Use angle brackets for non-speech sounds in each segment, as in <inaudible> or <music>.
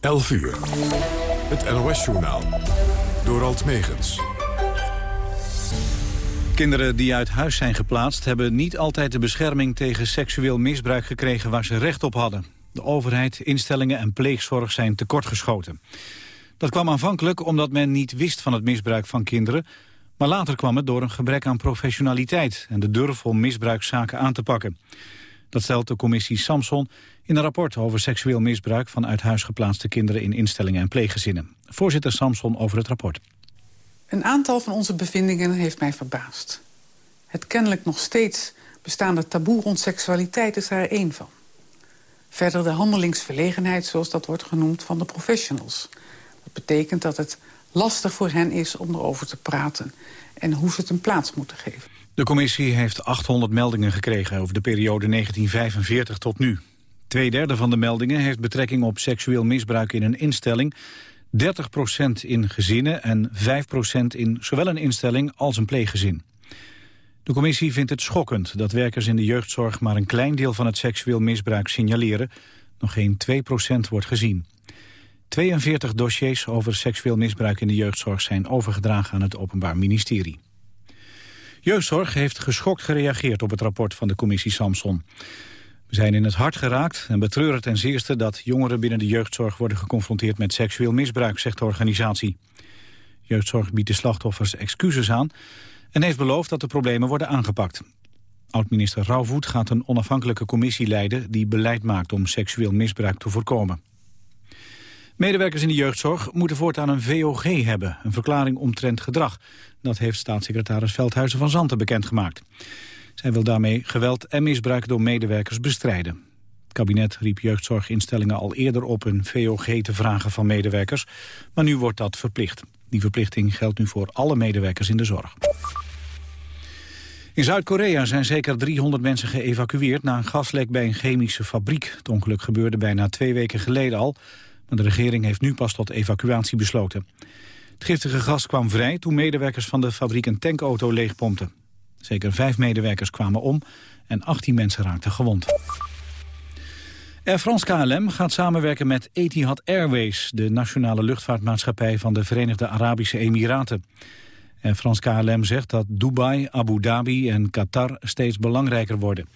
11 uur. Het NOS-journaal. Door Alt Megens. Kinderen die uit huis zijn geplaatst... hebben niet altijd de bescherming tegen seksueel misbruik gekregen... waar ze recht op hadden. De overheid, instellingen en pleegzorg zijn tekortgeschoten. Dat kwam aanvankelijk omdat men niet wist van het misbruik van kinderen... maar later kwam het door een gebrek aan professionaliteit... en de durf om misbruikzaken aan te pakken. Dat stelt de commissie Samson in een rapport over seksueel misbruik van uit huis geplaatste kinderen in instellingen en pleeggezinnen. Voorzitter Samson over het rapport. Een aantal van onze bevindingen heeft mij verbaasd. Het kennelijk nog steeds bestaande taboe rond seksualiteit is daar één van. Verder de handelingsverlegenheid, zoals dat wordt genoemd, van de professionals. Dat betekent dat het lastig voor hen is om erover te praten... en hoe ze het een plaats moeten geven. De commissie heeft 800 meldingen gekregen over de periode 1945 tot nu. Tweederde van de meldingen heeft betrekking op seksueel misbruik in een instelling... 30% in gezinnen en 5% in zowel een instelling als een pleeggezin. De commissie vindt het schokkend dat werkers in de jeugdzorg... maar een klein deel van het seksueel misbruik signaleren. Nog geen 2% wordt gezien. 42 dossiers over seksueel misbruik in de jeugdzorg... zijn overgedragen aan het Openbaar Ministerie. Jeugdzorg heeft geschokt gereageerd op het rapport van de commissie Samson. We zijn in het hart geraakt en betreuren ten zeerste dat jongeren binnen de jeugdzorg worden geconfronteerd met seksueel misbruik, zegt de organisatie. Jeugdzorg biedt de slachtoffers excuses aan en heeft beloofd dat de problemen worden aangepakt. Oud-minister Rauwvoet gaat een onafhankelijke commissie leiden die beleid maakt om seksueel misbruik te voorkomen. Medewerkers in de jeugdzorg moeten voortaan een VOG hebben, een verklaring omtrent gedrag. Dat heeft staatssecretaris Veldhuizen van Zanten bekendgemaakt. Zij wil daarmee geweld en misbruik door medewerkers bestrijden. Het kabinet riep jeugdzorginstellingen al eerder op een VOG te vragen van medewerkers, maar nu wordt dat verplicht. Die verplichting geldt nu voor alle medewerkers in de zorg. In Zuid-Korea zijn zeker 300 mensen geëvacueerd na een gaslek bij een chemische fabriek. Het ongeluk gebeurde bijna twee weken geleden al, maar de regering heeft nu pas tot evacuatie besloten. Het giftige gas kwam vrij toen medewerkers van de fabriek een tankauto leegpompten. Zeker vijf medewerkers kwamen om en 18 mensen raakten gewond. Air France KLM gaat samenwerken met Etihad Airways... de nationale luchtvaartmaatschappij van de Verenigde Arabische Emiraten. Air France KLM zegt dat Dubai, Abu Dhabi en Qatar steeds belangrijker worden.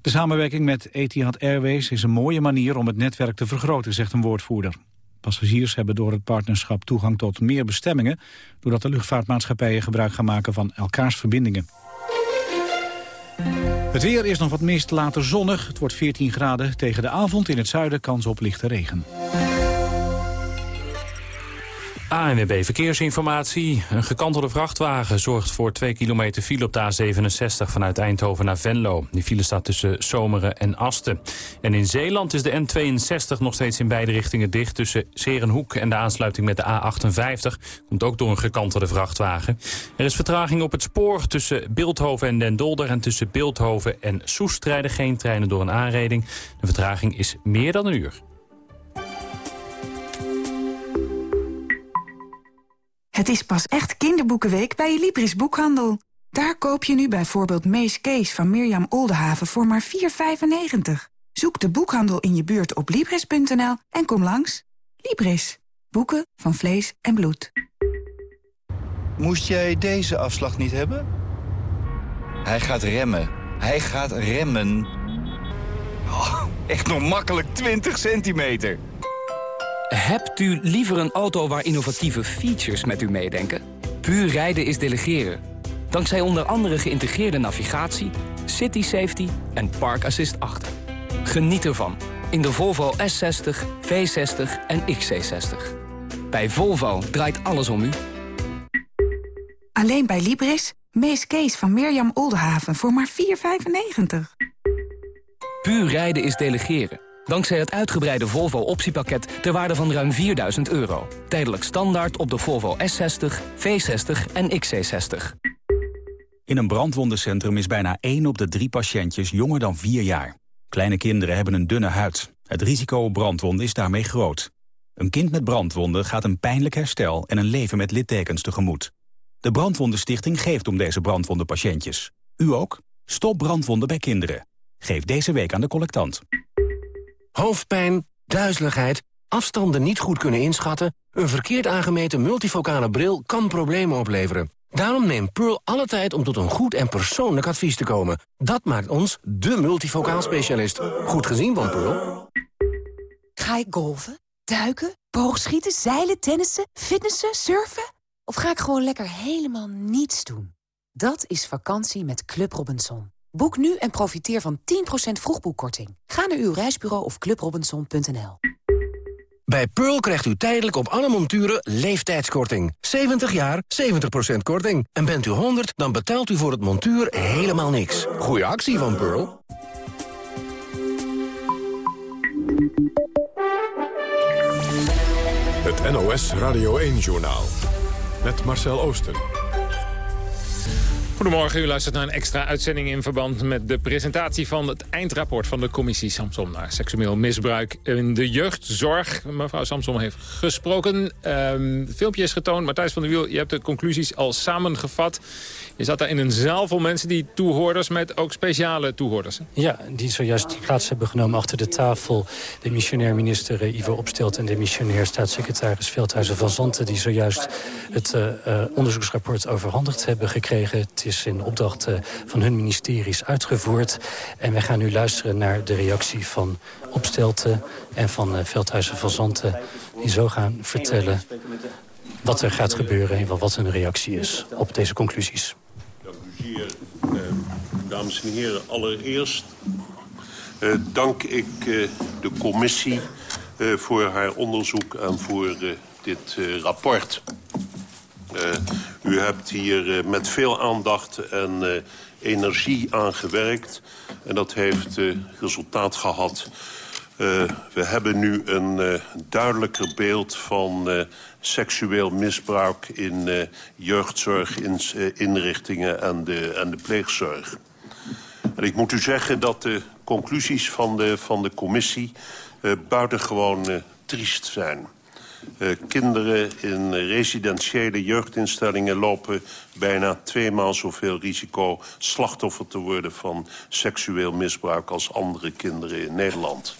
De samenwerking met Etihad Airways is een mooie manier om het netwerk te vergroten, zegt een woordvoerder. Passagiers hebben door het partnerschap toegang tot meer bestemmingen... doordat de luchtvaartmaatschappijen gebruik gaan maken van elkaars verbindingen. Het weer is nog wat mist, later zonnig. Het wordt 14 graden. Tegen de avond in het zuiden kans op lichte regen. ANWB Verkeersinformatie. Een gekantelde vrachtwagen zorgt voor 2 kilometer file op de A67 vanuit Eindhoven naar Venlo. Die file staat tussen Zomeren en Asten. En in Zeeland is de N62 nog steeds in beide richtingen dicht... tussen Serenhoek en de aansluiting met de A58. Komt ook door een gekantelde vrachtwagen. Er is vertraging op het spoor tussen Beeldhoven en Den Dolder... en tussen Beeldhoven en Soest rijden geen treinen door een aanreding. De vertraging is meer dan een uur. Het is pas echt kinderboekenweek bij Libris Boekhandel. Daar koop je nu bijvoorbeeld Mees Kees van Mirjam Oldenhaven voor maar 4,95. Zoek de boekhandel in je buurt op Libris.nl en kom langs. Libris. Boeken van vlees en bloed. Moest jij deze afslag niet hebben? Hij gaat remmen. Hij gaat remmen. Oh, echt nog makkelijk 20 centimeter. Hebt u liever een auto waar innovatieve features met u meedenken? Puur rijden is delegeren. Dankzij onder andere geïntegreerde navigatie, city safety en park assist 8. Geniet ervan in de Volvo S60, V60 en XC60. Bij Volvo draait alles om u. Alleen bij Libris, Mees Kees van Mirjam Oldenhaven voor maar 4,95. Puur rijden is delegeren. Dankzij het uitgebreide Volvo optiepakket ter waarde van ruim 4000 euro. Tijdelijk standaard op de Volvo S60, V60 en XC60. In een brandwondencentrum is bijna 1 op de 3 patiëntjes jonger dan 4 jaar. Kleine kinderen hebben een dunne huid. Het risico op brandwonden is daarmee groot. Een kind met brandwonden gaat een pijnlijk herstel en een leven met littekens tegemoet. De Brandwondenstichting geeft om deze brandwondenpatiëntjes. U ook? Stop brandwonden bij kinderen. Geef deze week aan de collectant. Hoofdpijn, duizeligheid, afstanden niet goed kunnen inschatten... een verkeerd aangemeten multifocale bril kan problemen opleveren. Daarom neemt Pearl alle tijd om tot een goed en persoonlijk advies te komen. Dat maakt ons de multifocaal specialist. Goed gezien van Pearl. Ga ik golven, duiken, boogschieten, zeilen, tennissen, fitnessen, surfen? Of ga ik gewoon lekker helemaal niets doen? Dat is vakantie met Club Robinson. Boek nu en profiteer van 10% vroegboekkorting. Ga naar uw reisbureau of clubrobinson.nl. Bij Pearl krijgt u tijdelijk op alle monturen leeftijdskorting. 70 jaar, 70% korting. En bent u 100, dan betaalt u voor het montuur helemaal niks. Goeie actie van Pearl. Het NOS Radio 1-journaal. Met Marcel Oosten. Goedemorgen, u luistert naar een extra uitzending in verband met de presentatie van het eindrapport van de commissie Samsom naar seksueel misbruik in de jeugdzorg. Mevrouw Samsom heeft gesproken. Um, het filmpje is getoond. Matthijs van der Wiel, je hebt de conclusies al samengevat. Je zat daar in een zaal vol mensen die toehoorders met ook speciale toehoorders. Ja, die zojuist plaats hebben genomen achter de tafel. De missionair minister uh, Ivo Opstelt en de missionair staatssecretaris Veldhuizen van Zanten... die zojuist het uh, uh, onderzoeksrapport overhandigd hebben gekregen. Is in opdracht van hun ministeries uitgevoerd. En wij gaan nu luisteren naar de reactie van Opstelten en van Veldhuizen van Zanten... die zo gaan vertellen wat er gaat gebeuren en wat hun reactie is op deze conclusies zeer, eh, dames en heren. Allereerst eh, dank ik eh, de commissie eh, voor haar onderzoek en voor eh, dit eh, rapport. U hebt hier met veel aandacht en energie aan gewerkt. En dat heeft resultaat gehad. we hebben nu een duidelijker beeld van seksueel misbruik in jeugdzorginrichtingen en de, en de pleegzorg. En ik moet u zeggen dat de conclusies van de, van de commissie uh, buitengewoon triest zijn. Uh, kinderen in residentiële jeugdinstellingen lopen bijna tweemaal zoveel risico slachtoffer te worden van seksueel misbruik als andere kinderen in Nederland.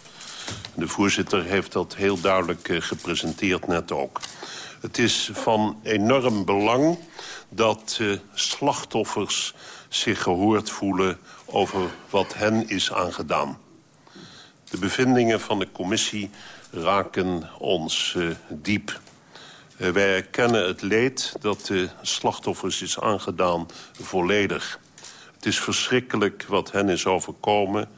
De voorzitter heeft dat heel duidelijk uh, gepresenteerd net ook. Het is van enorm belang dat uh, slachtoffers zich gehoord voelen over wat hen is aangedaan. De bevindingen van de commissie raken ons uh, diep. Uh, wij erkennen het leed dat de slachtoffers is aangedaan volledig. Het is verschrikkelijk wat hen is overkomen...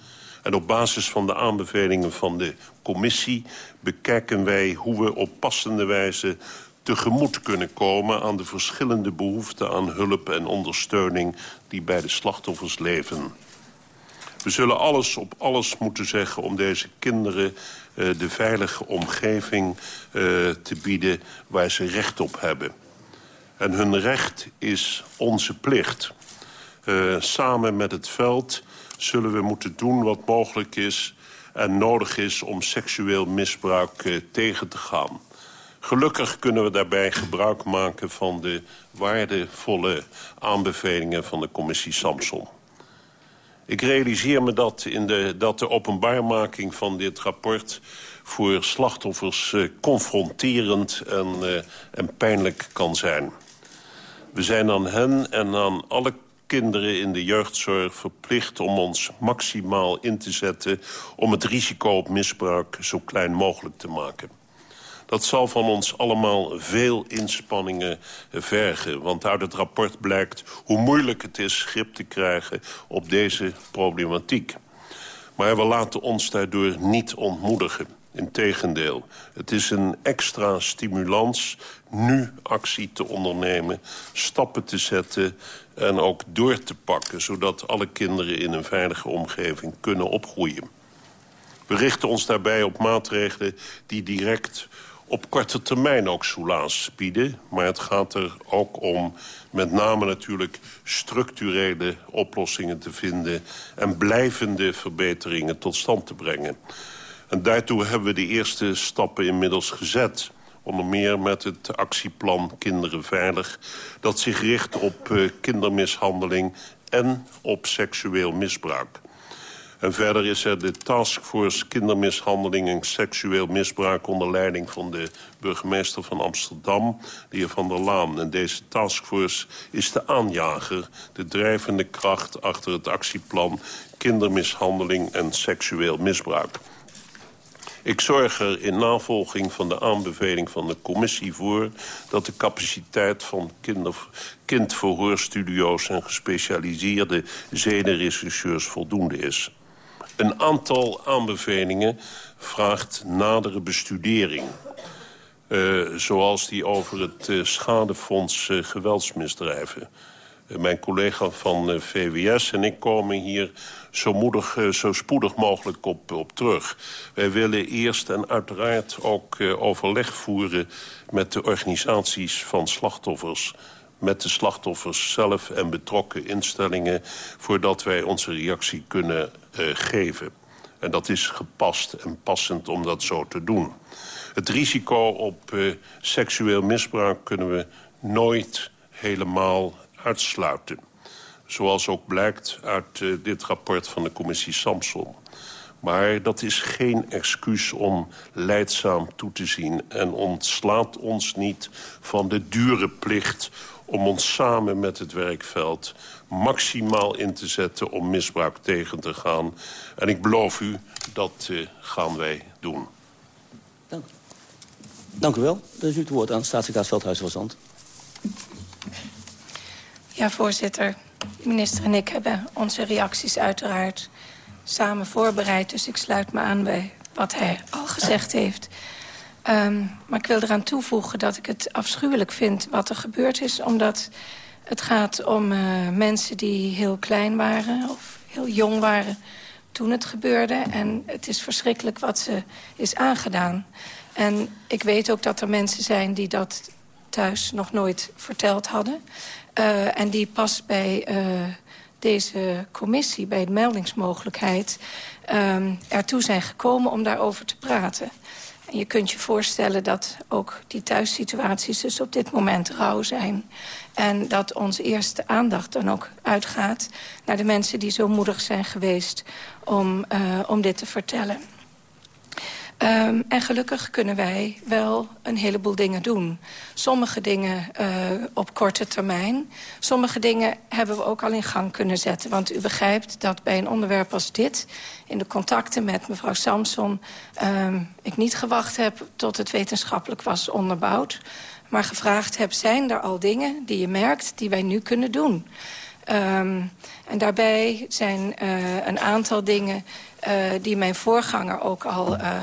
En op basis van de aanbevelingen van de commissie bekijken wij hoe we op passende wijze tegemoet kunnen komen aan de verschillende behoeften aan hulp en ondersteuning die bij de slachtoffers leven. We zullen alles op alles moeten zeggen om deze kinderen de veilige omgeving uh, te bieden waar ze recht op hebben. En hun recht is onze plicht. Uh, samen met het veld zullen we moeten doen wat mogelijk is en nodig is om seksueel misbruik tegen te gaan. Gelukkig kunnen we daarbij gebruik maken van de waardevolle aanbevelingen van de commissie Samson. Ik realiseer me dat, in de, dat de openbaarmaking van dit rapport voor slachtoffers uh, confronterend en, uh, en pijnlijk kan zijn. We zijn aan hen en aan alle kinderen in de jeugdzorg verplicht om ons maximaal in te zetten... om het risico op misbruik zo klein mogelijk te maken. Dat zal van ons allemaal veel inspanningen vergen. Want uit het rapport blijkt hoe moeilijk het is grip te krijgen op deze problematiek. Maar we laten ons daardoor niet ontmoedigen. Integendeel, het is een extra stimulans nu actie te ondernemen, stappen te zetten en ook door te pakken... zodat alle kinderen in een veilige omgeving kunnen opgroeien. We richten ons daarbij op maatregelen die direct op korte termijn ook soelaas bieden. Maar het gaat er ook om met name natuurlijk structurele oplossingen te vinden... en blijvende verbeteringen tot stand te brengen. En daartoe hebben we de eerste stappen inmiddels gezet. Onder meer met het actieplan Kinderen Veilig... dat zich richt op uh, kindermishandeling en op seksueel misbruik. En verder is er de taskforce kindermishandeling en seksueel misbruik... onder leiding van de burgemeester van Amsterdam, de heer Van der Laan. En deze taskforce is de aanjager, de drijvende kracht... achter het actieplan kindermishandeling en seksueel misbruik. Ik zorg er in navolging van de aanbeveling van de commissie voor... dat de capaciteit van kinder, kindverhoorstudio's en gespecialiseerde zedenrechercheurs voldoende is. Een aantal aanbevelingen vraagt nadere bestudering. Uh, zoals die over het uh, schadefonds uh, geweldsmisdrijven. mijn collega van VWS en ik komen hier zo, moedig, zo spoedig mogelijk op, op terug. Wij willen eerst en uiteraard ook overleg voeren... met de organisaties van slachtoffers met de slachtoffers zelf en betrokken instellingen... voordat wij onze reactie kunnen uh, geven. En dat is gepast en passend om dat zo te doen. Het risico op uh, seksueel misbruik kunnen we nooit helemaal uitsluiten. Zoals ook blijkt uit uh, dit rapport van de commissie Samson. Maar dat is geen excuus om leidzaam toe te zien... en ontslaat ons niet van de dure plicht om ons samen met het werkveld maximaal in te zetten om misbruik tegen te gaan. En ik beloof u, dat uh, gaan wij doen. Dank. Dank u wel. Dan is u het woord aan staatssecretaris Veldhuizen van Zand. Ja, voorzitter. De minister en ik hebben onze reacties uiteraard samen voorbereid. Dus ik sluit me aan bij wat hij al gezegd heeft. Um, maar ik wil eraan toevoegen dat ik het afschuwelijk vind wat er gebeurd is. Omdat het gaat om uh, mensen die heel klein waren of heel jong waren toen het gebeurde. En het is verschrikkelijk wat ze is aangedaan. En ik weet ook dat er mensen zijn die dat thuis nog nooit verteld hadden. Uh, en die pas bij uh, deze commissie, bij de meldingsmogelijkheid... Um, ertoe zijn gekomen om daarover te praten. Je kunt je voorstellen dat ook die thuissituaties dus op dit moment rauw zijn. En dat onze eerste aandacht dan ook uitgaat naar de mensen die zo moedig zijn geweest om, uh, om dit te vertellen. Um, en gelukkig kunnen wij wel een heleboel dingen doen. Sommige dingen uh, op korte termijn. Sommige dingen hebben we ook al in gang kunnen zetten. Want u begrijpt dat bij een onderwerp als dit... in de contacten met mevrouw Samson... Um, ik niet gewacht heb tot het wetenschappelijk was onderbouwd... maar gevraagd heb, zijn er al dingen die je merkt... die wij nu kunnen doen? Um, en daarbij zijn uh, een aantal dingen uh, die mijn voorganger ook al uh,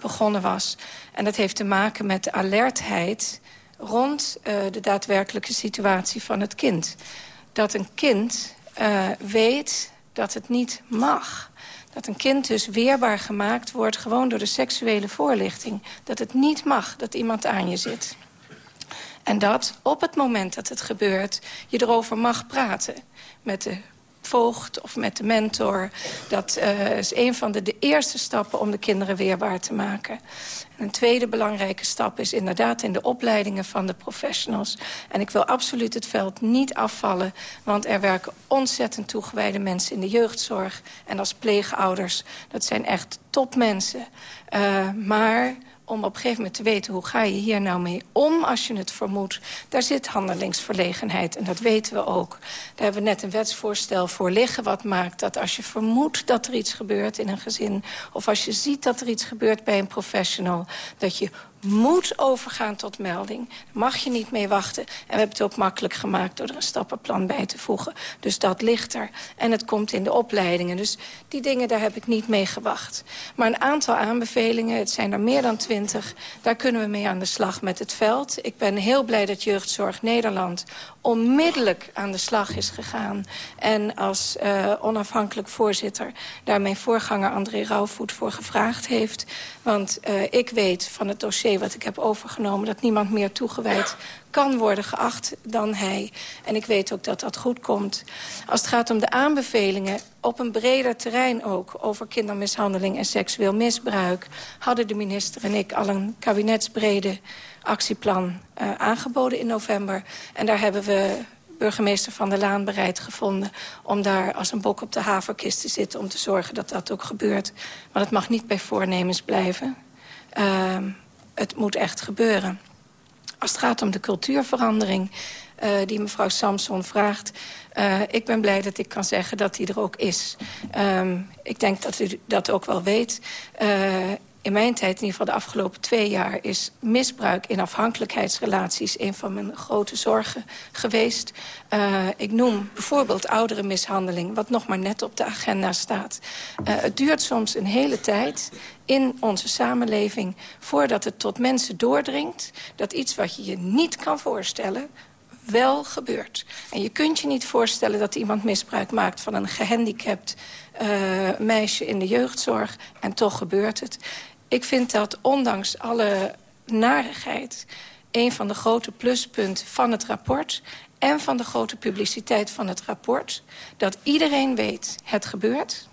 begonnen was. En dat heeft te maken met de alertheid rond uh, de daadwerkelijke situatie van het kind. Dat een kind weet dat het niet mag. Dat een kind dus weerbaar gemaakt wordt gewoon door de seksuele voorlichting. Dat het niet mag dat iemand aan je zit. En dat op het moment dat het gebeurt je erover mag praten met de voogd of met de mentor. Dat uh, is een van de, de eerste stappen om de kinderen weerbaar te maken. En een tweede belangrijke stap is inderdaad in de opleidingen van de professionals. En ik wil absoluut het veld niet afvallen, want er werken ontzettend toegewijde mensen in de jeugdzorg. En als pleegouders, dat zijn echt topmensen. Uh, maar om op een gegeven moment te weten... hoe ga je hier nou mee om als je het vermoedt. Daar zit handelingsverlegenheid en dat weten we ook. Daar hebben we net een wetsvoorstel voor liggen... wat maakt dat als je vermoedt dat er iets gebeurt in een gezin... of als je ziet dat er iets gebeurt bij een professional... dat je moet overgaan tot melding. Mag je niet mee wachten. En we hebben het ook makkelijk gemaakt door er een stappenplan bij te voegen. Dus dat ligt er. En het komt in de opleidingen. Dus die dingen, daar heb ik niet mee gewacht. Maar een aantal aanbevelingen, het zijn er meer dan twintig... daar kunnen we mee aan de slag met het veld. Ik ben heel blij dat Jeugdzorg Nederland onmiddellijk aan de slag is gegaan. En als uh, onafhankelijk voorzitter daar mijn voorganger André Rauwvoet voor gevraagd heeft. Want uh, ik weet van het dossier wat ik heb overgenomen... dat niemand meer toegewijd kan worden geacht dan hij. En ik weet ook dat dat goed komt. Als het gaat om de aanbevelingen op een breder terrein ook... over kindermishandeling en seksueel misbruik... hadden de minister en ik al een kabinetsbrede actieplan uh, aangeboden in november. En daar hebben we burgemeester Van der Laan bereid gevonden... om daar als een bok op de haverkist te zitten... om te zorgen dat dat ook gebeurt. Maar het mag niet bij voornemens blijven. Uh, het moet echt gebeuren. Als het gaat om de cultuurverandering uh, die mevrouw Samson vraagt... Uh, ik ben blij dat ik kan zeggen dat die er ook is. Um, ik denk dat u dat ook wel weet. In mijn tijd, in ieder geval de afgelopen twee jaar... is misbruik in afhankelijkheidsrelaties een van mijn grote zorgen geweest. Uh, ik noem bijvoorbeeld ouderenmishandeling... wat nog maar net op de agenda staat. Uh, het duurt soms een hele tijd in onze samenleving... voordat het tot mensen doordringt... dat iets wat je je niet kan voorstellen wel gebeurt. En je kunt je niet voorstellen dat iemand misbruik maakt... van een gehandicapt uh, meisje in de jeugdzorg. En toch gebeurt het. Ik vind dat ondanks alle narigheid... een van de grote pluspunten van het rapport... en van de grote publiciteit van het rapport... dat iedereen weet, het gebeurt.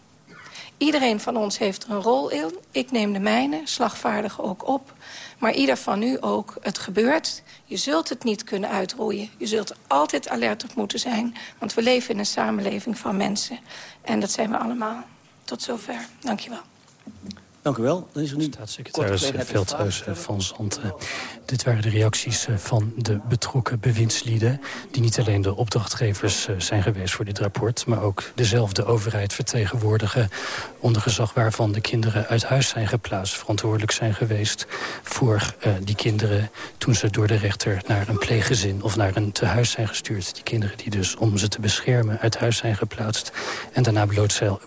Iedereen van ons heeft er een rol in. Ik neem de mijne, slagvaardig ook op. Maar ieder van u ook, het gebeurt. Je zult het niet kunnen uitroeien. Je zult er altijd alert op moeten zijn. Want we leven in een samenleving van mensen. En dat zijn we allemaal. Tot zover. Dank je wel. Dank u wel. Dan is er nu Staatssecretaris Veldhuis van Zanten. Dit waren de reacties eh, van de betrokken bewindslieden... die niet alleen de opdrachtgevers eh, zijn geweest voor dit rapport... maar ook dezelfde overheid vertegenwoordigen... onder gezag waarvan de kinderen uit huis zijn geplaatst... verantwoordelijk zijn geweest voor uh, die kinderen... toen ze door de rechter naar een pleeggezin of naar een tehuis zijn gestuurd. Die kinderen die dus, om ze te beschermen, uit huis zijn geplaatst... en daarna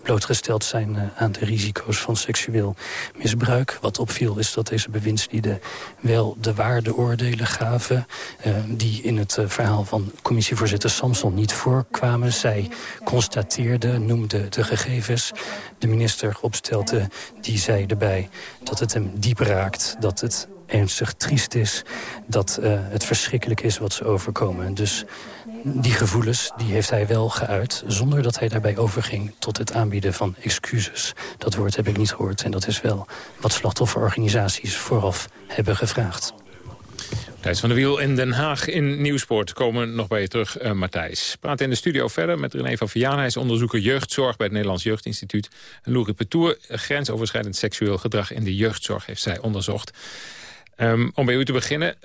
blootgesteld zijn aan de risico's van seksueel misbruik. Wat opviel is dat deze bewindslieden wel de waardeoordelen gaven... Uh, die in het uh, verhaal van commissievoorzitter Samson niet voorkwamen. Zij constateerde, noemde de gegevens. De minister opstelde, die zei erbij dat het hem diep raakt... dat het ernstig triest is, dat uh, het verschrikkelijk is wat ze overkomen. Dus die gevoelens die heeft hij wel geuit... zonder dat hij daarbij overging tot het aanbieden van excuses. Dat woord heb ik niet gehoord en dat is wel wat slachtofferorganisaties vooraf hebben gevraagd. Thijs van der Wiel in Den Haag in Nieuwsport komen nog bij je terug, uh, Matthijs. Praat in de studio verder met René van Vianen. Hij is onderzoeker jeugdzorg bij het Nederlands Jeugdinstituut. En Loerie Petour, grensoverschrijdend seksueel gedrag in de jeugdzorg, heeft zij onderzocht. Um, om bij u te beginnen,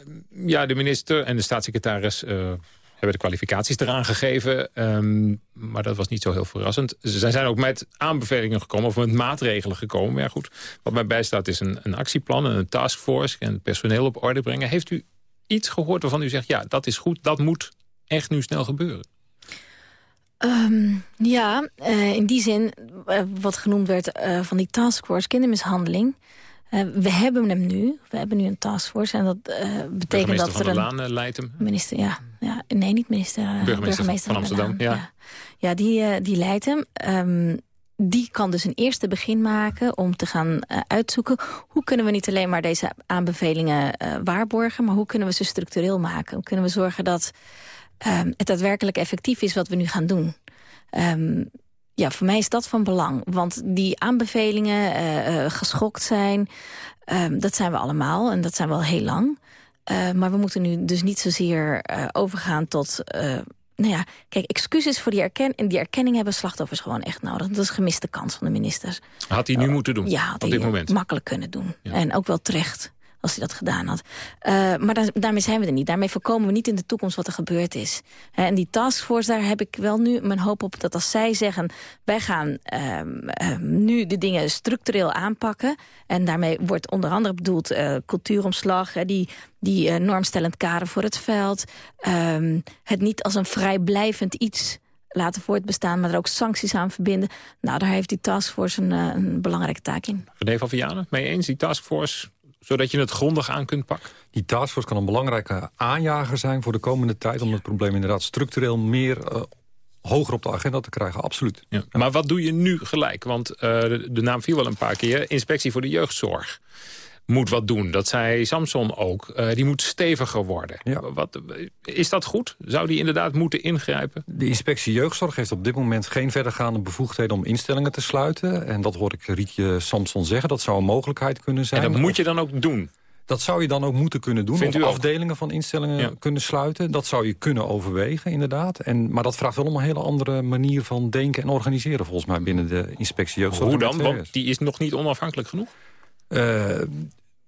ja, de minister en de staatssecretaris... Uh, hebben de kwalificaties eraan gegeven. Um, maar dat was niet zo heel verrassend. Zij zijn ook met aanbevelingen gekomen of met maatregelen gekomen. Maar ja, goed, wat mij bijstaat is een, een actieplan en een taskforce... en personeel op orde brengen. Heeft u iets gehoord waarvan u zegt... ja, dat is goed, dat moet echt nu snel gebeuren? Um, ja, uh, in die zin, uh, wat genoemd werd uh, van die taskforce kindermishandeling... Uh, we hebben hem nu. We hebben nu een taskforce. En dat uh, betekent dat er een... Laan uh, leidt hem. Minister, ja, ja. Nee, niet minister. Burgemeester, burgemeester van, van, Amsterdam, ja. Ja, ja die, die leidt hem. Um, die kan dus een eerste begin maken om te gaan uitzoeken... hoe kunnen we niet alleen maar deze aanbevelingen waarborgen... maar hoe kunnen we ze structureel maken? Hoe kunnen we zorgen dat um, het daadwerkelijk effectief is wat we nu gaan doen? Um, ja, voor mij is dat van belang. Want die aanbevelingen, uh, uh, geschokt zijn, uh, dat zijn we allemaal. En dat zijn we al heel lang. Uh, maar we moeten nu dus niet zozeer overgaan tot... nou ja, kijk, excuses voor die, erken en die erkenning hebben slachtoffers gewoon echt nodig. Dat is gemiste kans van de ministers. Had hij nu moeten doen, ja, op dit moment? makkelijk kunnen doen. Ja. En ook wel terecht als hij dat gedaan had. Uh, maar daar, daarmee zijn we er niet. Daarmee voorkomen we niet in de toekomst wat er gebeurd is. En die taskforce, daar heb ik wel nu mijn hoop op... dat als zij zeggen, wij gaan um, um, nu de dingen structureel aanpakken... en daarmee wordt onder andere bedoeld uh, cultuuromslag... Die, die uh, normstellend kader voor het veld... Um, het niet als een vrijblijvend iets laten voortbestaan... maar er ook sancties aan verbinden. Nou, daar heeft die taskforce een, een belangrijke taak in. René van Vianen, mee eens? Die taskforce zodat je het grondig aan kunt pakken? Die taskforce kan een belangrijke aanjager zijn voor de komende tijd... om het probleem inderdaad structureel meer uh, hoger op de agenda te krijgen, absoluut. Ja. Maar wat doe je nu gelijk? Want uh, de, de, naam viel wel een paar keer. Inspectie voor de jeugdzorg moet wat doen. Dat zei Samson ook. Uh, die moet steviger worden. Ja. Wat, is dat goed? Zou die inderdaad moeten ingrijpen? De inspectie jeugdzorg heeft op dit moment geen verdergaande bevoegdheden om instellingen te sluiten. En dat hoor ik Rietje Samson zeggen. Dat zou een mogelijkheid kunnen zijn. En dat moet je dan ook doen? Dat zou je dan ook moeten kunnen doen. Vindt of afdelingen van instellingen kunnen sluiten. Dat zou je kunnen overwegen, inderdaad. En, maar dat vraagt wel om een hele andere manier van denken en organiseren... volgens mij binnen de inspectie jeugdzorg. Hoe dan? Want die is nog niet onafhankelijk genoeg. Eh,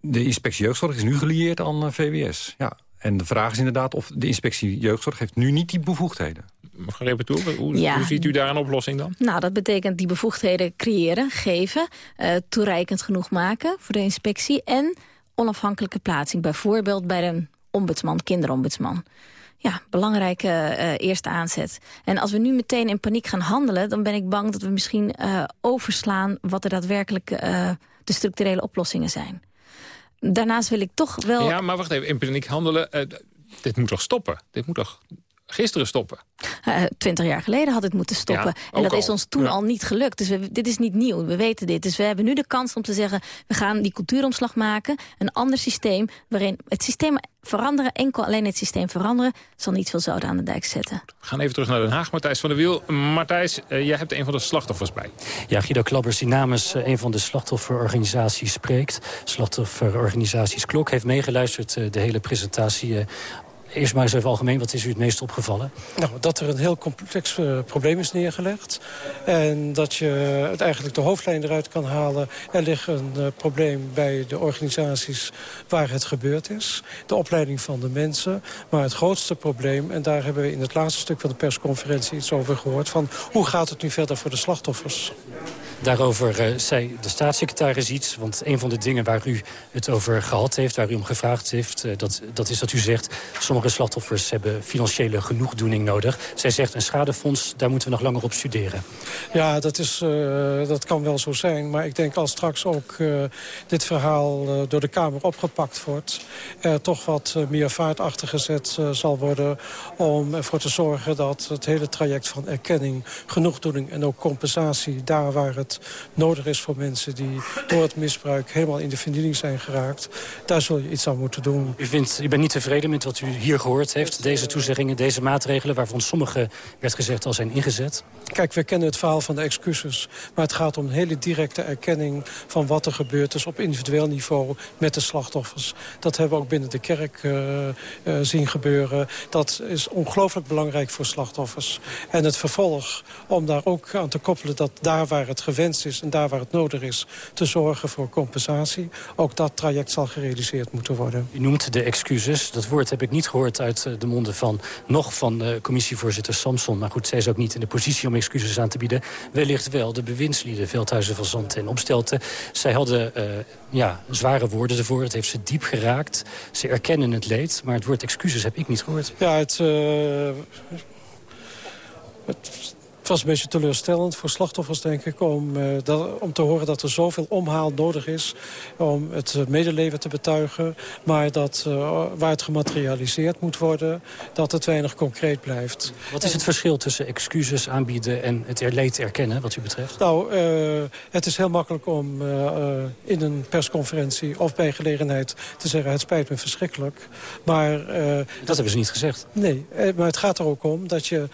de inspectie jeugdzorg is nu gelieerd aan eh, VWS. Ja. En de vraag is inderdaad of de inspectie jeugdzorg... heeft nu niet die bevoegdheden. Mevrouw hoe, Ja. hoe ziet u daar een oplossing dan? Nou, dat betekent die bevoegdheden creëren, geven... eh, toereikend genoeg maken voor de inspectie... en onafhankelijke plaatsing. Bijvoorbeeld bij een ombudsman, kinderombudsman. Ja, belangrijke eh, eerste aanzet. En als we nu meteen in paniek gaan handelen... dan ben ik bang dat we misschien eh, overslaan... wat er daadwerkelijk eh, de structurele oplossingen zijn. Daarnaast wil ik toch wel... Ja, maar wacht even. In paniek handelen, eh, dit moet toch stoppen? Dit moet toch gisteren stoppen? Eh, Twintig jaar geleden had het moeten stoppen. Ja, en dat is ons toen Ja. al niet gelukt. Dus we, dit is niet nieuw, we weten dit. Dus we hebben nu de kans om te zeggen... we gaan die cultuuromslag maken. Een ander systeem waarin het systeem veranderen... enkel alleen het systeem veranderen... zal niet veel zoden aan de dijk zetten. We gaan even terug naar Den Haag. Matthijs van der Wiel. Matthijs, eh, jij hebt een van de slachtoffers bij. Ja, Guido Klabbers, die namens eh, een van de slachtofferorganisaties spreekt. Slachtofferorganisaties Klok heeft meegeluisterd de hele presentatie. Eerst maar eens even algemeen, wat is u het meest opgevallen? Nou, dat er een heel complex eh, probleem is neergelegd. En dat je het eigenlijk de hoofdlijn eruit kan halen. Er ligt een eh, probleem bij de organisaties waar het gebeurd is. De opleiding van de mensen. Maar het grootste probleem, en daar hebben we in het laatste stuk van de persconferentie iets over gehoord... van hoe gaat het nu verder voor de slachtoffers? Daarover eh, zei de staatssecretaris iets. Want een van de dingen waar u het over gehad heeft, waar u om gevraagd heeft... eh, dat, dat is dat u zegt, sommige slachtoffers hebben financiële genoegdoening nodig. Zij zegt, een schadefonds, daar moeten we nog langer op studeren. Ja, dat, is, eh, dat kan wel zo zijn. Maar ik denk als straks ook dit verhaal door de Kamer opgepakt wordt... er toch wat meer vaart achter gezet zal worden... om ervoor te zorgen dat het hele traject van erkenning, genoegdoening... en ook compensatie, daar waar het nodig is voor mensen... die door het misbruik helemaal in de verdiening zijn geraakt... daar zul je iets aan moeten doen. U, vindt, u bent niet tevreden met wat u hier gehoord heeft? Deze toezeggingen, deze maatregelen, waarvan sommige werd gezegd al zijn ingezet? Kijk, we kennen het verhaal van de excuses. Maar het gaat om een hele directe erkenning van wat er gebeurd is op individueel niveau met de slachtoffers. Dat hebben we ook binnen de kerk eh, eh, zien gebeuren. Dat is ongelooflijk belangrijk voor slachtoffers. En het vervolg, om daar ook aan te koppelen dat daar waar het gewenst is en daar waar het nodig is, te zorgen voor compensatie. Ook dat traject zal gerealiseerd moeten worden. U noemt de excuses. Dat woord heb ik niet gehoord uit eh, de monden van... nog van uh, commissievoorzitter Samson. Maar goed, zij is ook niet in de positie om excuses aan te bieden. Wellicht wel de bewindslieden, Veldhuizen van Zandt en Opstelten. Zij hadden uh, ja, zware woorden ervoor. Het heeft ze diep geraakt. Ze erkennen het leed. Maar het woord excuses heb ik niet gehoord. Ja, het... Uh, het het was een beetje teleurstellend voor slachtoffers, denk ik... om, uh, dat, om te horen dat er zoveel omhaal nodig is om het medeleven te betuigen. Maar dat uh, waar het gematerialiseerd moet worden, dat het weinig concreet blijft. Wat is het verschil tussen excuses aanbieden en het leed erkennen, wat u betreft? Nou, uh, het is heel makkelijk om in een persconferentie of bij gelegenheid te zeggen... het spijt me verschrikkelijk. Maar, dat hebben ze niet gezegd. Nee, maar het gaat er ook om dat je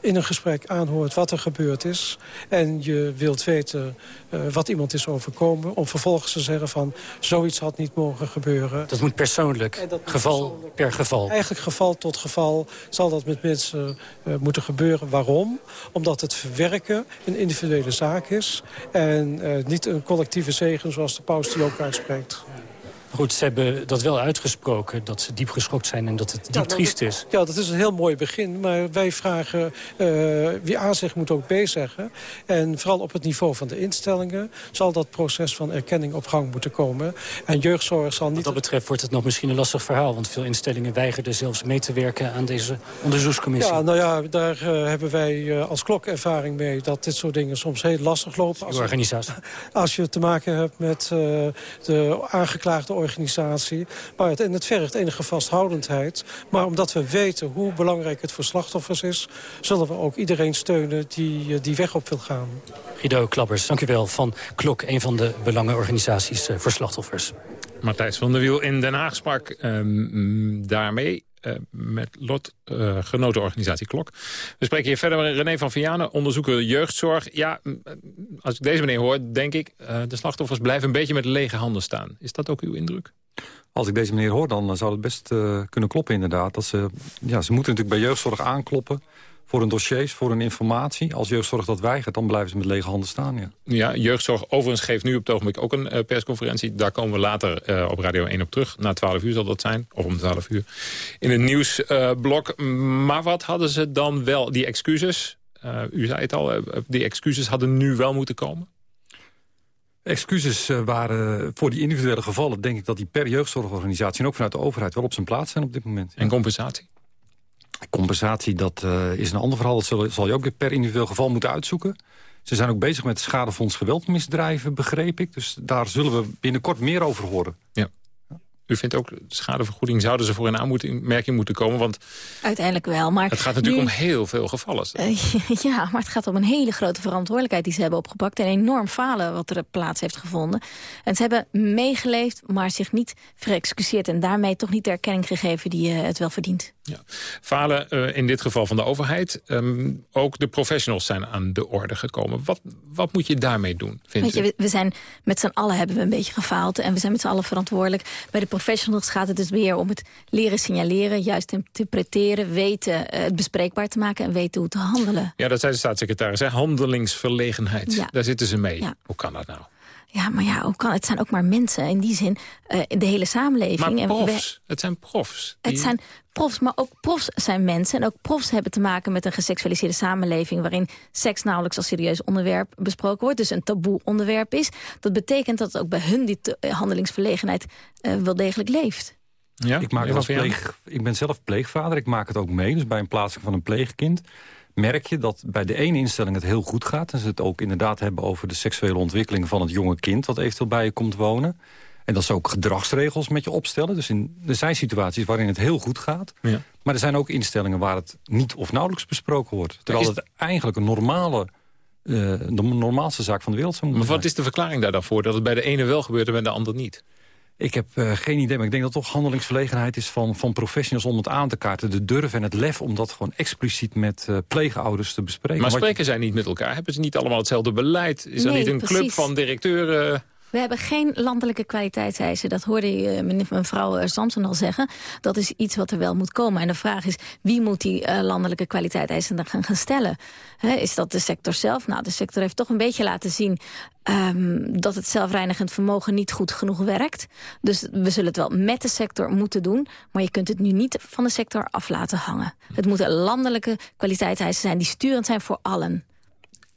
in een gesprek aan hoort wat er gebeurd is. En je wilt weten uh, wat iemand is overkomen. Om vervolgens te zeggen van zoiets had niet mogen gebeuren. Dat moet persoonlijk, dat geval persoonlijk, per geval. Eigenlijk geval tot geval zal dat met mensen uh, moeten gebeuren. Waarom? Omdat het verwerken een individuele zaak is. En uh, niet een collectieve zegen zoals de paus die ook uitspreekt. Goed, ze hebben dat wel uitgesproken, dat ze diep geschokt zijn en dat het diep ja, triest is. Ja, dat is een heel mooi begin. Maar wij vragen uh, wie A zegt moet ook B zeggen. En vooral op het niveau van de instellingen zal dat proces van erkenning op gang moeten komen. En jeugdzorg zal niet... Wat dat betreft wordt het nog misschien een lastig verhaal. Want veel instellingen weigerden zelfs mee te werken aan deze onderzoekscommissie. Ja, nou ja, daar uh, hebben wij uh, als klok ervaring mee dat dit soort dingen soms heel lastig lopen. Als, organisatie. <laughs> Als je te maken hebt met de aangeklaagde organisatie. Maar het, en het vergt enige vasthoudendheid. Maar omdat we weten hoe belangrijk het voor slachtoffers is... zullen we ook iedereen steunen die die weg op wil gaan. Guido Klabbers, dank u wel van Klok, een van de belangenorganisaties voor slachtoffers. Matthijs van der Wiel in Den Haag sprak um, daarmee uh, met lotgenotenorganisatie uh, Klok. We spreken hier verder met René van Vianen, onderzoeker jeugdzorg. Ja, als ik deze meneer hoor, denk ik... Uh, de slachtoffers blijven een beetje met lege handen staan. Is dat ook uw indruk? Als ik deze meneer hoor, dan zou het best kunnen kloppen inderdaad. Dat ze, ja, ze moeten natuurlijk bij jeugdzorg aankloppen voor hun dossiers, voor hun informatie. Als jeugdzorg dat weigert, dan blijven ze met lege handen staan. Ja, ja jeugdzorg overigens geeft nu op het ogenblik ook een uh, persconferentie. Daar komen we later uh, op Radio 1 op terug. Na 12 uur zal dat zijn, of om 12 uur. In het nieuwsblok. Uh, maar wat hadden ze dan wel, die excuses... u zei het al, die excuses hadden nu wel moeten komen? Excuses waren voor die individuele gevallen... denk ik dat die per jeugdzorgorganisatie... en ook vanuit de overheid wel op zijn plaats zijn op dit moment. En compensatie? Compensatie, dat uh, is een ander verhaal. Dat zal, zal je ook per individueel geval moeten uitzoeken. Ze zijn ook bezig met schadefonds geweldmisdrijven, begreep ik. Dus daar zullen we binnenkort meer over horen. Ja. U vindt ook schadevergoeding zouden ze voor een aanmerking moeten komen? Want Uiteindelijk wel, maar... Het gaat natuurlijk om heel veel gevallen. Uh, <laughs> ja, maar het gaat om een hele grote verantwoordelijkheid die ze hebben opgepakt. En enorm falen wat er plaats heeft gevonden. En ze hebben meegeleefd, maar zich niet verexcuseerd. En daarmee toch niet de erkenning gegeven die uh, het wel verdient. Ja. Falen uh, in dit geval van de overheid. Um, ook de professionals zijn aan de orde gekomen. Wat, wat moet je daarmee doen, Weet je, we, we zijn met z'n allen hebben we een beetje gefaald. En we zijn met z'n allen verantwoordelijk. Bij de professionals gaat het dus weer om het leren signaleren... juist interpreteren, weten, uh, het bespreekbaar te maken... en weten hoe te handelen. Ja, dat zei de staatssecretaris. Hè? Handelingsverlegenheid. Ja. Daar zitten ze mee. Ja. Hoe kan dat nou? Ja, maar ja, kan, het zijn ook maar mensen. In die zin, uh, de hele samenleving. Maar profs, we, het zijn profs. Die... Het zijn profs, maar ook profs zijn mensen. En ook profs hebben te maken met een geseksualiseerde samenleving... waarin seks nauwelijks als serieus onderwerp besproken wordt. Dus een taboe onderwerp is. Dat betekent dat ook bij hun die handelingsverlegenheid uh, wel degelijk leeft. Ja, ik, maak het als pleeg, ik ben zelf pleegvader, ik maak het ook mee. Dus bij een plaatsing van een pleegkind merk je dat bij de ene instelling het heel goed gaat... en ze het ook inderdaad hebben over de seksuele ontwikkeling van het jonge kind... wat eventueel bij je komt wonen. En dat ze ook gedragsregels met je opstellen. Dus in, er zijn situaties waarin het heel goed gaat. Ja. Maar er zijn ook instellingen waar het niet of nauwelijks besproken wordt. Terwijl het eigenlijk een normale, uh, de normaalste zaak van de wereld zou moeten Maar wat is de verklaring daar dan voor? Dat het bij de ene wel gebeurt en bij de ander niet? Ik heb uh, geen idee, maar ik denk dat het toch handelingsverlegenheid is van, van professionals om het aan te kaarten. De durf en het lef om dat gewoon expliciet met uh, pleegouders te bespreken. Maar spreken je... zij niet met elkaar? Hebben ze niet allemaal hetzelfde beleid? Is nee, er niet een precies. club van directeuren... We hebben geen landelijke kwaliteitseisen. Dat hoorde je mevrouw eh, Samson al zeggen. Dat is iets wat er wel moet komen. En de vraag is, wie moet die uh, landelijke kwaliteitseisen dan gaan, gaan stellen? He, is dat de sector zelf? Nou, de sector heeft toch een beetje laten zien... Um, dat het zelfreinigend vermogen niet goed genoeg werkt. Dus we zullen het wel met de sector moeten doen. Maar je kunt het nu niet van de sector af laten hangen. Het moeten landelijke kwaliteitseisen zijn die sturend zijn voor allen.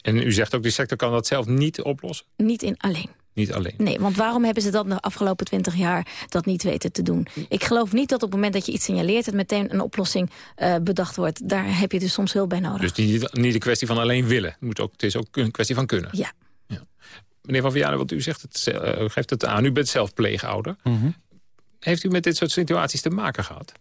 En u zegt ook, die sector kan dat zelf niet oplossen? Niet in alleen. Niet alleen. Nee, want waarom hebben ze dat de afgelopen twintig jaar dat niet weten te doen? Ik geloof niet dat op het moment dat je iets signaleert... het meteen een oplossing uh, bedacht wordt. Daar heb je dus soms hulp bij nodig. Dus niet, niet een kwestie van alleen willen. Het, moet ook, het is ook een kwestie van kunnen. Ja. ja. Meneer Van Vianen, wat u zegt, het, uh, geeft het aan. U bent zelf pleegouder. Mm -hmm. Heeft u met dit soort situaties te maken gehad?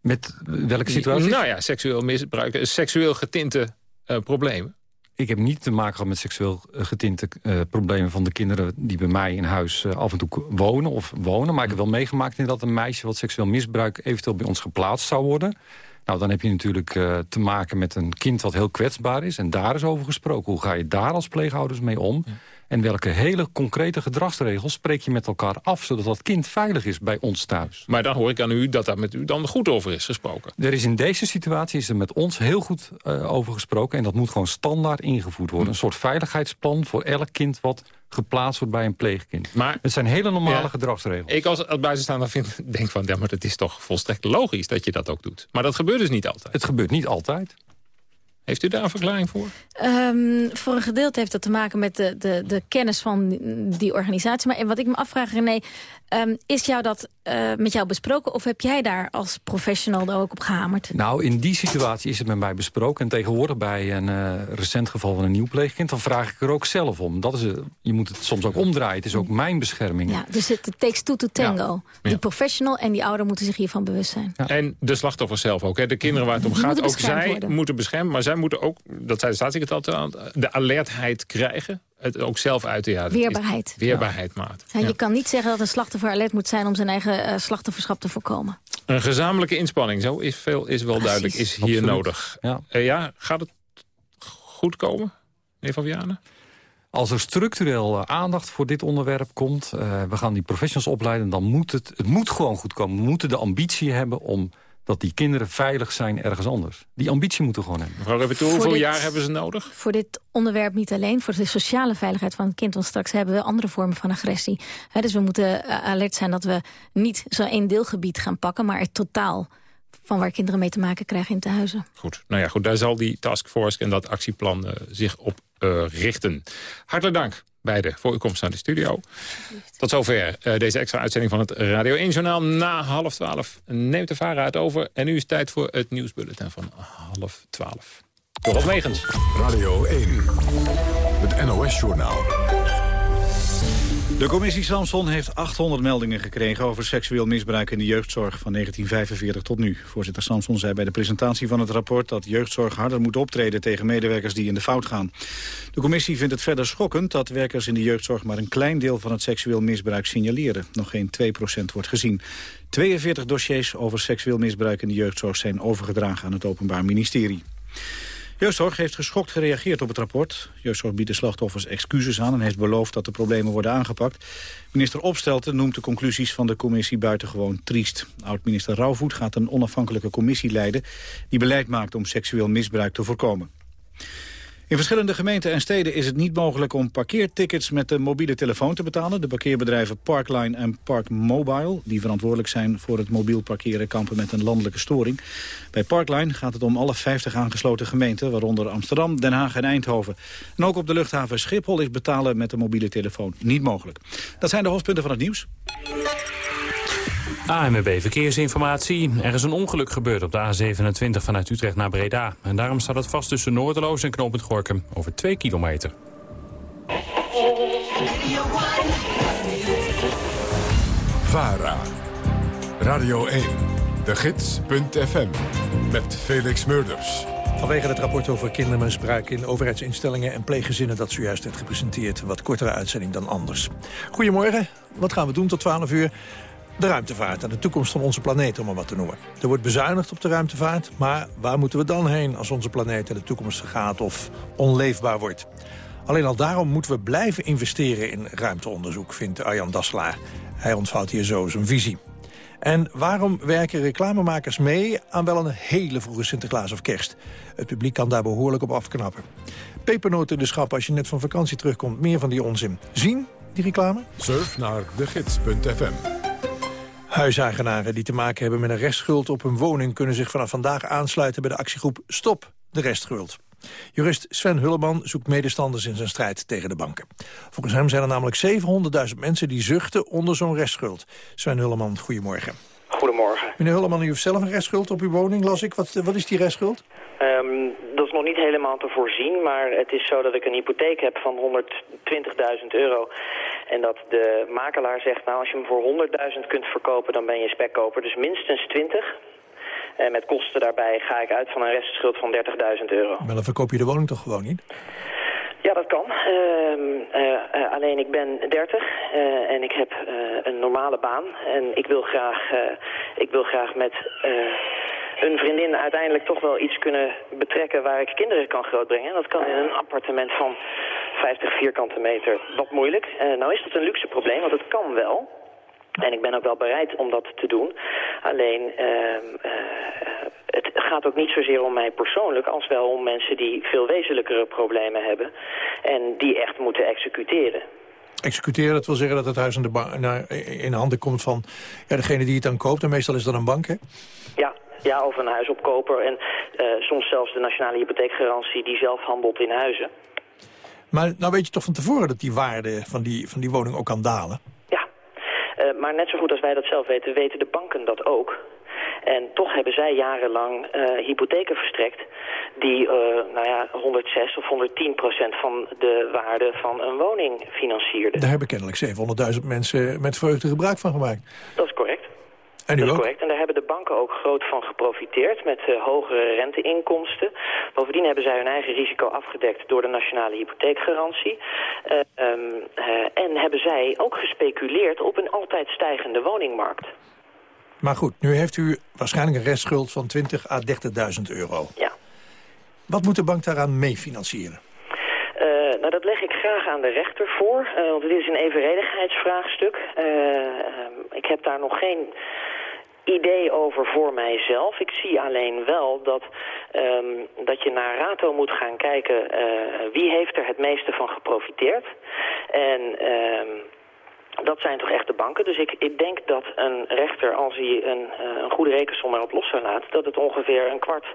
Met welke situaties? Nou ja, seksueel misbruik, seksueel getinte uh, problemen ik heb niet te maken gehad met seksueel eh, getinte uh, problemen van de kinderen die bij mij in huis uh, af en toe wonen of wonen. Maar ik heb wel meegemaakt dat een meisje wat seksueel misbruik eventueel bij ons geplaatst zou worden. Nou, dan heb je natuurlijk te maken met een kind wat heel kwetsbaar is. En daar is over gesproken. Hoe ga je daar als pleegouders mee om? En welke hele concrete gedragsregels spreek je met elkaar af... zodat dat kind veilig is bij ons thuis. Maar dan hoor ik aan u dat daar met u dan goed over is gesproken. Er is in deze situatie is er met ons heel goed uh, over gesproken... en dat moet gewoon standaard ingevoerd worden. Hm. Een soort veiligheidsplan voor elk kind wat geplaatst wordt bij een pleegkind. Maar, het zijn hele normale ja, gedragsregels. Ik als, als buitenstaander vind, denk van... ja, maar het is toch volstrekt logisch dat je dat ook doet. Maar dat gebeurt dus niet altijd. Het gebeurt niet altijd. Heeft u daar een verklaring voor? Um, voor een gedeelte heeft dat te maken met de, de, de kennis van die organisatie. Maar wat ik me afvraag, René, um, is jou dat uh, met jou besproken... of heb jij daar als professional er ook op gehamerd? Nou, in die situatie is het met mij besproken. En tegenwoordig bij een uh, recent geval van een nieuw pleegkind... dan vraag ik er ook zelf om. Dat is, uh, je moet het soms ook omdraaien. Het is ook mijn bescherming. Ja, dus het takes two to tango. Ja. Die professional en die ouder moeten zich hiervan bewust zijn. Ja. En de slachtoffers zelf ook. Hè? De kinderen waar het om gaat, ook zij worden. moeten beschermen. Maar zij moeten ook, dat zei de staatssecretaris al, de alertheid krijgen het ook zelf uiten. Ja, weerbaarheid. weerbaarheid maakt. Ja, je kan niet zeggen dat een slachtoffer alert moet zijn... om zijn eigen uh, slachtofferschap te voorkomen. Een gezamenlijke inspanning, zo is, veel, is wel Precies. duidelijk, is hier Absoluut. nodig. Ja. Uh, ja, gaat het goed komen, meneer Van Vianen? Als er structureel eh, aandacht voor dit onderwerp komt... Uh, we gaan die professionals opleiden, dan moet het, het moet gewoon goed komen. We moeten de ambitie hebben om dat die kinderen veilig zijn ergens anders. Die ambitie moeten gewoon hebben. Mevrouw Repetou, hoeveel jaar hebben ze nodig? Voor dit onderwerp niet alleen, voor de sociale veiligheid van het kind. Want straks hebben we andere vormen van agressie. dus we moeten eh, alert zijn dat we niet zo één deelgebied gaan pakken... maar het totaal van waar kinderen mee te maken krijgen in te huizen. Goed, nou ja, goed, daar zal die taskforce en dat actieplan uh, zich op uh, richten. Hartelijk dank beide voor uw komst naar de studio. Tot zover uh, deze extra uitzending van het Radio 1-journaal. Na half twaalf neemt de vara het over. En nu is tijd voor het nieuwsbulletin van half twaalf. Tot Megens. Radio 1, het NOS-journaal. De commissie Samson heeft 800 meldingen gekregen over seksueel misbruik in de jeugdzorg van 1945 tot nu. Voorzitter Samson zei bij de presentatie van het rapport dat jeugdzorg harder moet optreden tegen medewerkers die in de fout gaan. De commissie vindt het verder schokkend dat werkers in de jeugdzorg maar een klein deel van het seksueel misbruik signaleren. Nog geen 2% wordt gezien. 42 dossiers over seksueel misbruik in de jeugdzorg zijn overgedragen aan het Openbaar Ministerie. Jeugdzorg heeft geschokt gereageerd op het rapport. Jeugdzorg biedt de slachtoffers excuses aan en heeft beloofd dat de problemen worden aangepakt. Minister Opstelten noemt de conclusies van de commissie buitengewoon triest. Oud-minister Rauwvoet gaat een onafhankelijke commissie leiden die beleid maakt om seksueel misbruik te voorkomen. In verschillende gemeenten en steden is het niet mogelijk om parkeertickets met de mobiele telefoon te betalen. De parkeerbedrijven Parkline en Parkmobile, die verantwoordelijk zijn voor het mobiel parkeren, kampen met een landelijke storing. Bij Parkline gaat het om alle 50 aangesloten gemeenten, waaronder Amsterdam, Den Haag en Eindhoven. En ook op de luchthaven Schiphol is betalen met de mobiele telefoon niet mogelijk. Dat zijn de hoofdpunten van het nieuws. AMB Verkeersinformatie. Er is een ongeluk gebeurd op de A27 vanuit Utrecht naar Breda. En daarom staat het vast tussen Noorderloos en Knoopend Gorkum over 2 kilometer. VARA. Radio 1. De Gids.fm. Met Felix Murders. Vanwege het rapport over kindermisbruik in overheidsinstellingen en pleeggezinnen... dat zojuist werd gepresenteerd. Wat kortere uitzending dan anders. Goedemorgen. Wat gaan we doen tot 12 uur? De ruimtevaart en de toekomst van onze planeet, om maar wat te noemen. Er wordt bezuinigd op de ruimtevaart, maar waar moeten we dan heen... als onze planeet in de toekomst vergaat of onleefbaar wordt? Alleen al daarom moeten we blijven investeren in ruimteonderzoek, vindt Arjan Daslaar. Hij ontvouwt hier zo zijn visie. En waarom werken reclamemakers mee aan wel een hele vroege Sinterklaas of kerst? Het publiek kan daar behoorlijk op afknappen. Pepernoten de schap als je net van vakantie terugkomt. Meer van die onzin. Zien, die reclame? Surf naar degids.fm. Huiseigenaren die te maken hebben met een restschuld op hun woning... kunnen zich vanaf vandaag aansluiten bij de actiegroep Stop de restschuld. Jurist Sven Hulleman zoekt medestanders in zijn strijd tegen de banken. Volgens hem zijn er namelijk 700.000 mensen die zuchten onder zo'n restschuld. Sven Hulleman, goedemorgen. Goedemorgen. Meneer Hulleman, u heeft zelf een restschuld op uw woning, las ik. Wat, wat is die restschuld? Um, dat is nog niet helemaal te voorzien, maar het is zo dat ik een hypotheek heb van 120.000 euro. En dat de makelaar zegt, nou als je hem voor 100.000 kunt verkopen, dan ben je spekkoper. Dus minstens 20. En met kosten daarbij ga ik uit van een restschuld van 30.000 euro. Maar dan verkoop je de woning toch gewoon niet? Ja, dat kan. Uh, uh, alleen ik ben 30 uh, en ik heb een normale baan. En ik wil graag, ik wil graag met een vriendin uiteindelijk toch wel iets kunnen betrekken waar ik kinderen kan grootbrengen. Dat kan in een appartement van 50 vierkante meter. Wat moeilijk. nou is dat een luxe probleem, want het kan wel. En ik ben ook wel bereid om dat te doen. Alleen, uh, het gaat ook niet zozeer om mij persoonlijk... als wel om mensen die veel wezenlijkere problemen hebben... en die echt moeten executeren. Executeren, dat wil zeggen dat het huis in, de in handen komt van ja, degene die het dan koopt. En meestal is dat een bank, hè? Ja, ja, of een huisopkoper. En uh, soms zelfs de nationale hypotheekgarantie die zelf handelt in huizen. Maar nou weet je toch van tevoren dat die waarde van die, van die woning ook kan dalen? Uh, maar net zo goed als wij dat zelf weten, weten de banken dat ook. En toch hebben zij jarenlang uh, hypotheken verstrekt die uh, nou ja, 106 of 110 procent van de waarde van een woning financierden. Daar hebben kennelijk 700.000 mensen met vreugde gebruik van gemaakt. Dat is correct. En dat is correct. En daar hebben de banken ook groot van geprofiteerd met uh, hogere renteinkomsten. Bovendien hebben zij hun eigen risico afgedekt door de nationale hypotheekgarantie. Uh, um, uh, en hebben zij ook gespeculeerd op een altijd stijgende woningmarkt. Maar goed, nu heeft u waarschijnlijk een restschuld van 20 à 30.000 euro. Ja. Wat moet de bank daaraan mee financieren? nou, dat leg ik graag aan de rechter voor, want het is een evenredigheidsvraagstuk. ik heb daar nog geen idee over voor mijzelf. Ik zie alleen wel dat, um, dat je naar Rato moet gaan kijken uh, wie heeft er het meeste van geprofiteerd. En... Uh, dat zijn toch echt de banken. Dus ik, ik denk dat een rechter, als hij een, uh, een goede rekensom erop los zou laten... dat het ongeveer een kwart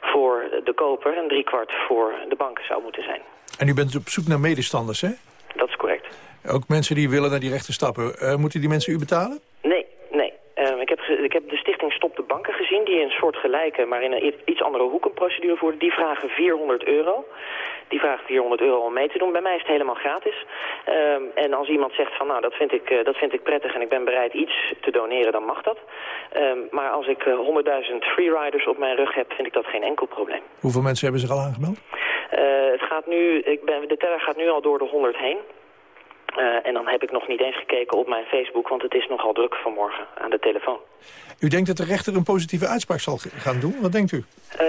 voor de koper en drie kwart voor de banken zou moeten zijn. En u bent op zoek naar medestanders, hè? Dat is correct. Ook mensen die willen naar die rechter stappen. Uh, moeten die mensen u betalen? Ik, heb, de stichting Stop de Banken gezien... die een soort gelijke, maar in een iets andere hoek een procedure voert. Die vragen 400 euro. Die vraagt 400 euro om mee te doen. Bij mij is het helemaal gratis. Um, en als iemand zegt van nou dat vind, ik, uh, dat vind ik prettig en ik ben bereid iets te doneren, dan mag dat. Um, maar als ik uh, 100.000 freeriders op mijn rug heb, vind ik dat geen enkel probleem. Hoeveel mensen hebben zich al aangemeld? Uh, het gaat nu, ik ben, de teller gaat nu al door de 100 heen. Uh, en dan heb ik nog niet eens gekeken op mijn Facebook, want het is nogal druk vanmorgen aan de telefoon. U denkt dat de rechter een positieve uitspraak zal gaan doen? Wat denkt u? Uh,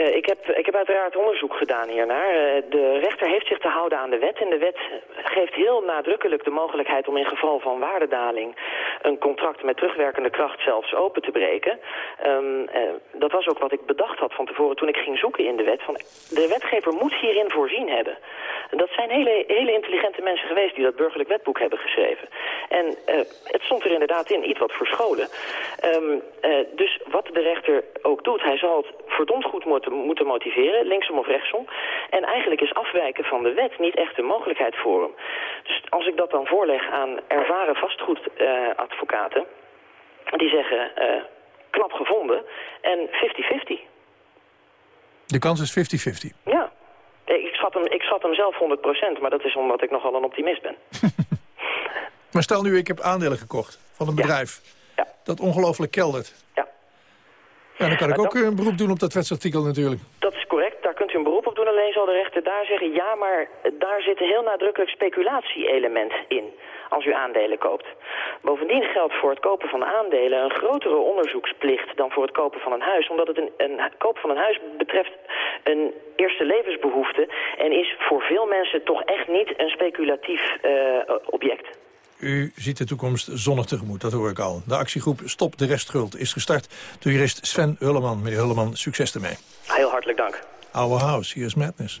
uh, ik, heb, ik heb uiteraard onderzoek gedaan hiernaar. Uh, de rechter heeft zich te houden aan de wet. En de wet geeft heel nadrukkelijk de mogelijkheid om in geval van waardedaling... een contract met terugwerkende kracht zelfs open te breken. Um, uh, dat was ook wat ik bedacht had van tevoren toen ik ging zoeken in de wet. Van, de wetgever moet hierin voorzien hebben. Dat zijn hele, hele intelligente mensen geweest die dat burgerlijk wetboek hebben geschreven. En het stond er inderdaad in, iets wat verscholen. Um, dus wat de rechter ook doet, hij zal het verdomd goed moeten, moeten motiveren, linksom of rechtsom. En eigenlijk is afwijken van de wet niet echt een mogelijkheid voor hem. Dus als ik dat dan voorleg aan ervaren vastgoedadvocaten, uh, die zeggen uh, knap gevonden en 50-50. De kans is 50-50? Ja. Ik schat, hem, ik schat hem zelf 100%, maar dat is omdat ik nogal een optimist ben. <laughs> maar stel nu, ik heb aandelen gekocht van een bedrijf ja. dat ongelooflijk keldert. Ja. Ja, dan kan ik ook een beroep doen op dat wetsartikel natuurlijk. Dat is correct, daar kunt u een beroep op doen. Alleen zal de rechter daar zeggen, ja, maar daar zit een heel nadrukkelijk speculatie-element in als u aandelen koopt. Bovendien geldt voor het kopen van aandelen een grotere onderzoeksplicht dan voor het kopen van een huis. Omdat het een, een koop van een huis betreft een eerste levensbehoefte en is voor veel mensen toch echt niet een speculatief uh, object. U ziet de toekomst zonnig tegemoet, dat hoor ik al. De actiegroep Stop de Restschuld is gestart door jurist Sven Hulleman. Meneer Hulleman, succes ermee. Heel hartelijk dank. Our House, hier is Madness.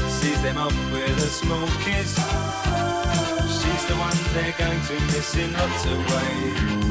Sees them off with a small kiss. She's the one they're going to miss in lots of ways.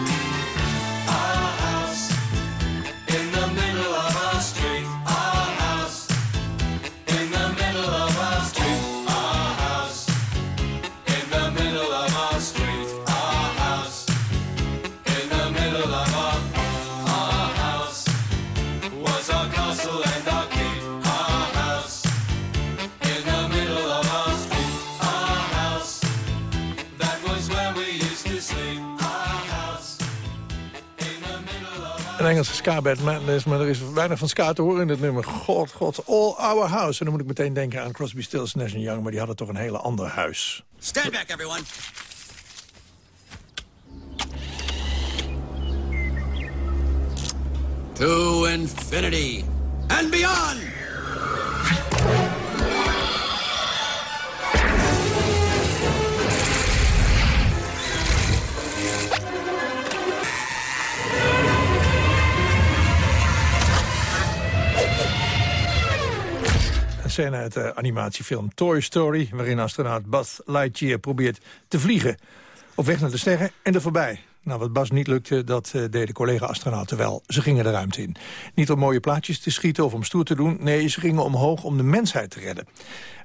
Our Een Engelse ska band Madness, maar er is weinig van ska te horen in het nummer. God, god, All Our House. En dan moet ik meteen denken aan Crosby, Stills, Nash Young... maar die hadden toch een hele ander huis. Stand back, everyone. To infinity and beyond! Scène uit de animatiefilm Toy Story... waarin astronaut Buzz Lightyear probeert te vliegen. Op weg naar de sterren en er voorbij. Nou, wat Bas niet lukte, dat eh, deden collega-astronauten wel. Ze gingen de ruimte in. Niet om mooie plaatjes te schieten of om stoer te doen. Nee, ze gingen omhoog om de mensheid te redden.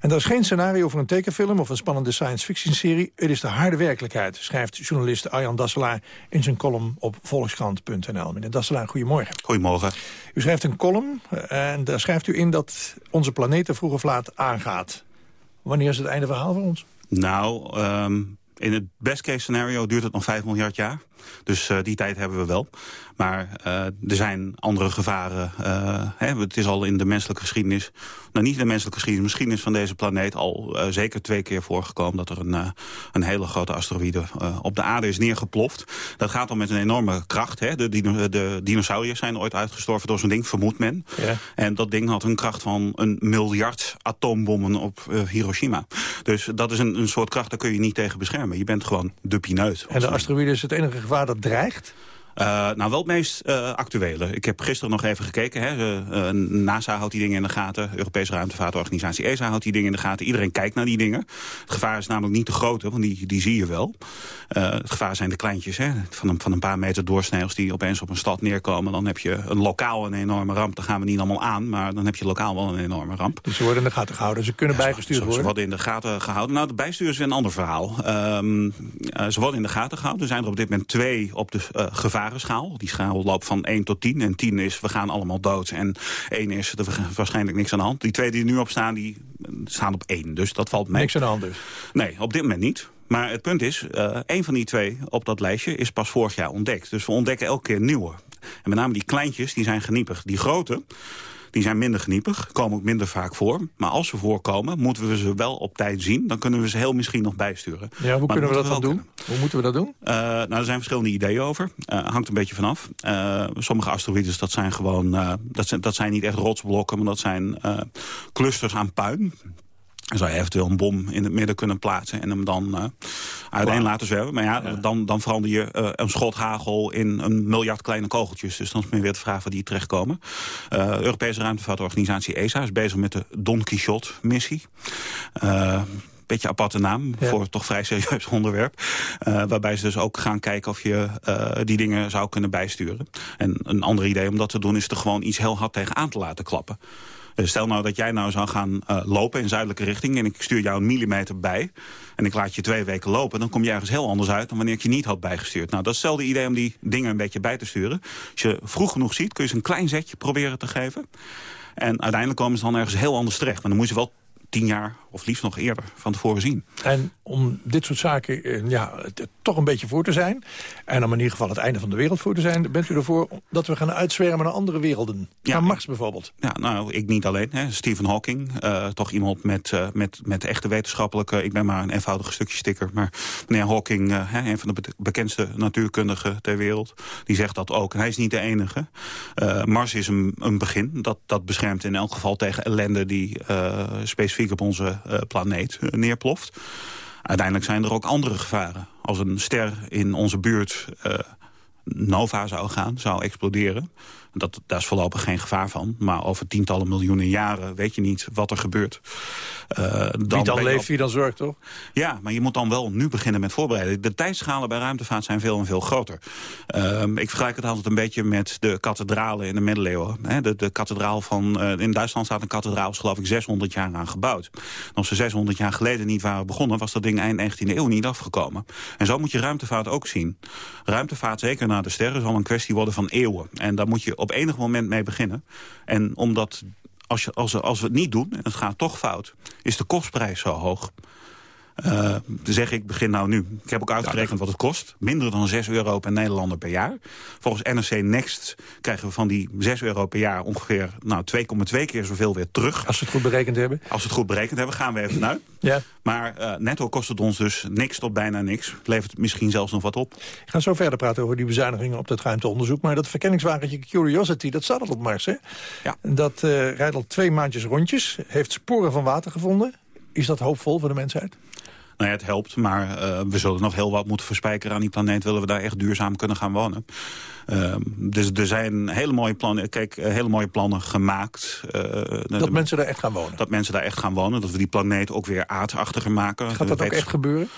En dat is geen scenario voor een tekenfilm of een spannende science-fiction-serie. Het is de harde werkelijkheid, schrijft journalist Arjan Dasselaar... in zijn column op volkskrant.nl. Meneer Dasselaar, goedemorgen. Goedemorgen. U schrijft een column eh, en daar schrijft u in dat onze planeet er vroeg of laat aangaat. Wanneer is het einde verhaal voor ons? Nou, ehm, in het best case scenario duurt het nog 5 miljard jaar. Dus eh, die tijd hebben we wel. Maar eh, er zijn andere gevaren. eh, hè, het is al in de menselijke geschiedenis... nou niet in de menselijke geschiedenis, geschiedenis van deze planeet... al zeker twee keer voorgekomen dat er een, een hele grote asteroïde op de aarde is neergeploft. Dat gaat al met een enorme kracht. Hè. De, dino de dinosauriërs zijn ooit uitgestorven door zo'n ding, vermoedt men. Ja. En dat ding had een kracht van een miljard atoombommen op Hiroshima. Dus dat is een, een soort kracht, daar kun je niet tegen beschermen. Je bent gewoon de pineut. En de asteroïde is het enige gevaar dat dreigt? Eh, nou, wel het meest eh, actuele. Ik heb gisteren nog even gekeken. Hè. Eh, NASA houdt die dingen in de gaten. Europese Ruimtevaartorganisatie ESA houdt die dingen in de gaten. Iedereen kijkt naar die dingen. Het gevaar is namelijk niet de grote, want die, die zie je wel. Het gevaar zijn de kleintjes. Hè. Van, een, van een paar meter doorsnee als die opeens op een stad neerkomen. Dan heb je een lokaal een enorme ramp. Daar gaan we niet allemaal aan, maar dan heb je lokaal wel een enorme ramp. Dus ze worden in de gaten gehouden. Ze kunnen bijgestuurd Ze, ze worden. worden in de gaten gehouden. Nou, de bijstuur is weer een ander verhaal. Eh, ze worden in de gaten gehouden. Er zijn er op dit moment twee op de eh, gevarenschaal. Die schaal loopt van 1 tot 10. En 10 is, we gaan allemaal dood. En 1 is, er waarschijnlijk niks aan de hand. Die twee die er nu op staan, die staan op 1. Dus dat valt mee. Niks aan de hand dus? Nee, op dit moment niet. Maar het punt is, eh een van die twee op dat lijstje is pas vorig jaar ontdekt. Dus we ontdekken elke keer nieuwe. En met name die kleintjes, die zijn geniepig. Die grote, die zijn minder geniepig, komen ook minder vaak voor. Maar als ze voorkomen, moeten we ze wel op tijd zien. Dan kunnen we ze heel misschien nog bijsturen. Ja, hoe kunnen we dat dan doen? Hoe moeten we dat doen? eh, nou, er zijn verschillende ideeën over. Eh, hangt een beetje vanaf. Eh sommige asteroïdes, dat zijn gewoon... dat, zijn, dat zijn niet echt rotsblokken, maar dat zijn clusters aan puin. Zou je eventueel een bom in het midden kunnen plaatsen... en hem dan eh uiteen laten zwerven. Maar ja, Dan, dan verander je eh, een schot hagel in een miljard kleine kogeltjes. Dus dan is meer weer de vraag waar die terechtkomen. Eh de Europese Ruimtevaartorganisatie ESA is bezig met de Don Quixote-missie. Eh beetje aparte naam voor toch vrij serieus <laughs> onderwerp. Eh, waarbij ze dus ook gaan kijken of je eh, die dingen zou kunnen bijsturen. En een ander idee om dat te doen is er gewoon iets heel hard tegenaan te laten klappen. Dus stel nou dat jij nou zou gaan eh, lopen in zuidelijke richting... en ik stuur jou een millimeter bij en ik laat je twee weken lopen... dan kom je ergens heel anders uit dan wanneer ik je niet had bijgestuurd. Nou, dat is hetzelfde idee om die dingen een beetje bij te sturen. Als je vroeg genoeg ziet, kun je ze een klein zetje proberen te geven. En uiteindelijk komen ze dan ergens heel anders terecht. Maar dan moet je wel tien jaar of liefst nog eerder van tevoren zien. En om dit soort zaken eh, ja, toch een beetje voor te zijn... en om in ieder geval het einde van de wereld voor te zijn... bent u ervoor dat we gaan uitzwermen naar andere werelden? naar Mars bijvoorbeeld? Ja, nou, ik niet alleen. Hè. Stephen Hawking, eh, toch iemand met, eh, met, met echte wetenschappelijke... ik ben maar een eenvoudig stukje sticker. Maar meneer Hawking, hè, een van de be- bekendste natuurkundigen ter wereld... die zegt dat ook. En hij is niet de enige. Mars is een, een begin. Dat, dat beschermt in elk geval tegen ellende... die specifiek op onze uh, planeet uh, neerploft. Uiteindelijk zijn er ook andere gevaren. Als een ster in onze buurt uh, nova zou gaan, zou exploderen... Dat, daar is voorlopig geen gevaar van. Maar over tientallen miljoenen jaren weet je niet wat er gebeurt. Uh, dan wie dan leeft, op... wie dan zorgt, toch? Ja, maar je moet dan wel nu beginnen met voorbereiden. De tijdschalen bij ruimtevaart zijn veel en veel groter. Uh, ik vergelijk het altijd een beetje met de kathedralen in de middeleeuwen. He, de, de kathedraal van, uh, in Duitsland staat een kathedraal, is geloof ik 600 jaar aan gebouwd. En als ze 600 jaar geleden niet waren begonnen, was dat ding eind 19e eeuw niet afgekomen. En zo moet je ruimtevaart ook zien. Ruimtevaart, zeker naar de sterren, zal een kwestie worden van eeuwen. En daar moet je op enig moment mee beginnen. En omdat als, je, als, als we het niet doen, en het gaat toch fout... is de kostprijs zo hoog. Uh, zeg ik, begin nou nu. Ik heb ook uitgerekend wat het kost. Minder dan 6 euro per Nederlander per jaar. Volgens NRC Next krijgen we van die 6 euro per jaar... ongeveer nou, 2,2 keer zoveel weer terug. Als we het goed berekend hebben? Als we het goed berekend hebben, gaan we even uit. Ja. Maar uh, netto kost het ons dus niks tot bijna niks. Levert misschien zelfs nog wat op. Ik ga zo verder praten over die bezuinigingen op dat ruimteonderzoek. Maar dat verkenningswagentje Curiosity, dat staat al op Mars, hè? Ja. Dat uh, rijdt al twee maandjes rondjes. Heeft sporen van water gevonden. Is dat hoopvol voor de mensheid? Nou ja, het helpt, maar uh, we zullen nog heel wat moeten verspijkeren aan die planeet... willen we daar echt duurzaam kunnen gaan wonen. Uh, dus er zijn hele mooie plannen, kijk, hele mooie plannen gemaakt. Uh, dat de, mensen daar echt gaan wonen? Dat mensen daar echt gaan wonen, dat we die planeet ook weer aardachtiger maken. Gaat dat ook echt gebeuren?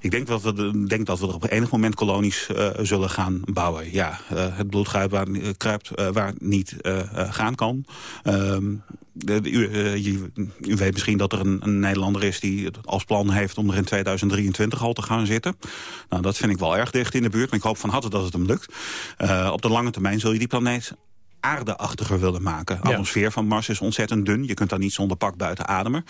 Ik denk dat we, denk dat we er op enig moment kolonies uh, zullen gaan bouwen. Ja, uh, het bloed kruipt waar, kruipt, uh, waar niet gaan kan. Ehm, de, u, u, weet misschien dat er een, een, Nederlander is die als plan heeft om er in 2023 al te gaan zitten. Nou, dat vind ik wel erg dicht in de buurt. Maar ik hoop van harte dat het hem lukt. op de lange termijn zul je die planeet aardeachtiger willen maken. De atmosfeer van Mars is ontzettend dun. Je kunt daar niet zonder pak buiten ademen.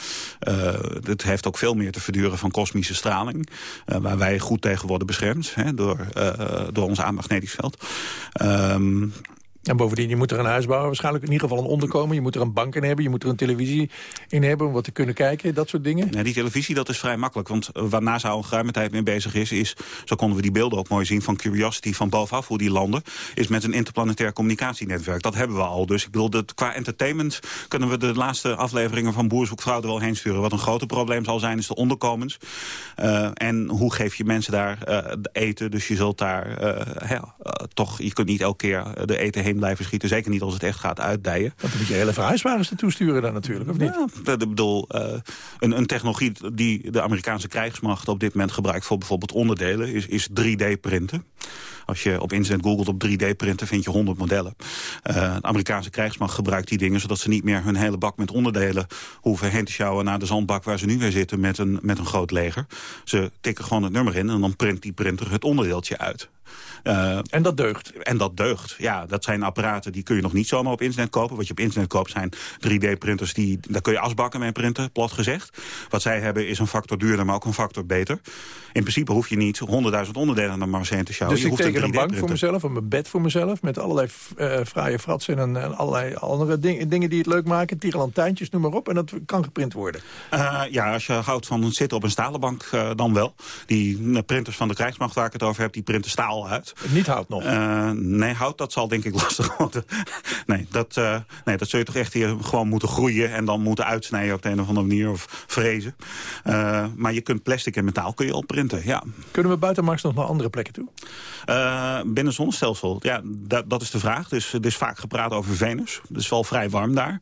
Uh, het heeft ook veel meer te verduren van kosmische straling. Uh, waar wij goed tegen worden beschermd hè, door, uh, door ons magnetisch veld. Um, en bovendien, je moet er een huis bouwen, waarschijnlijk in ieder geval een onderkomen. Je moet er een bank in hebben, je moet er een televisie in hebben... om wat te kunnen kijken, dat soort dingen. Ja, die televisie, dat is vrij makkelijk. Want waar NASA al een geruime tijd mee bezig is... is, zo konden we die beelden ook mooi zien van Curiosity van bovenaf... hoe die landen, is met een interplanetair communicatienetwerk. Dat hebben we al. Dus ik bedoel, dat, qua entertainment kunnen we de laatste afleveringen... van Boer zoekt vrouw er wel heen sturen. Wat een groot probleem zal zijn, is de onderkomens. Uh, en hoe geef je mensen daar uh, eten? Dus je zult daar toch... Je kunt niet elke keer de eten heen blijven schieten. Zeker niet als het echt gaat uitdijen. Want dan moet je hele verhuiswagens ertoe sturen dan natuurlijk, of niet? Ja, ik bedoel, uh, een, een, technologie die de Amerikaanse krijgsmacht op dit moment gebruikt... voor bijvoorbeeld onderdelen, is, is 3D-printen. Als je op internet googelt op 3D-printen vind je 100 modellen. Uh, de Amerikaanse krijgsmacht gebruikt die dingen... zodat ze niet meer hun hele bak met onderdelen hoeven heen te sjouwen... naar de zandbak waar ze nu weer zitten met een, met een groot leger. Ze tikken gewoon het nummer in en dan print die printer het onderdeeltje uit. Uh, en dat deugt? En dat deugt, ja. Dat zijn apparaten die kun je nog niet zomaar op internet kopen. Wat je op internet koopt zijn 3D-printers, die daar kun je asbakken mee printen, plat gezegd. Wat zij hebben is een factor duurder, maar ook een factor beter. In principe hoef je niet 100.000 onderdelen naar Mars heen te sjouwen. Dus je ik teken een, een bank voor mezelf, een bed voor mezelf... met allerlei uh, fraaie fratsen en, en, allerlei andere ding, dingen die het leuk maken. Tierenlantijntjes, noem maar op. En dat kan geprint worden. Uh, ja, als je houdt van zitten op een stalen bank, dan wel. Die printers van de krijgsmacht waar ik het over heb, die printen staal uit. Niet hout nog? Uh, nee, hout, dat zal denk ik <laughs> lastig worden. nee, dat, uh, nee, dat zul je toch echt hier gewoon moeten groeien... en dan moeten uitsnijden op de een of andere manier of frezen. Uh, maar je kunt plastic en metaal kun je al printen, ja. Kunnen we buiten Mars nog naar andere plekken toe? binnen zonnestelsel, ja, dat, dat is de vraag. Dus er is vaak gepraat over Venus. Het is wel vrij warm daar.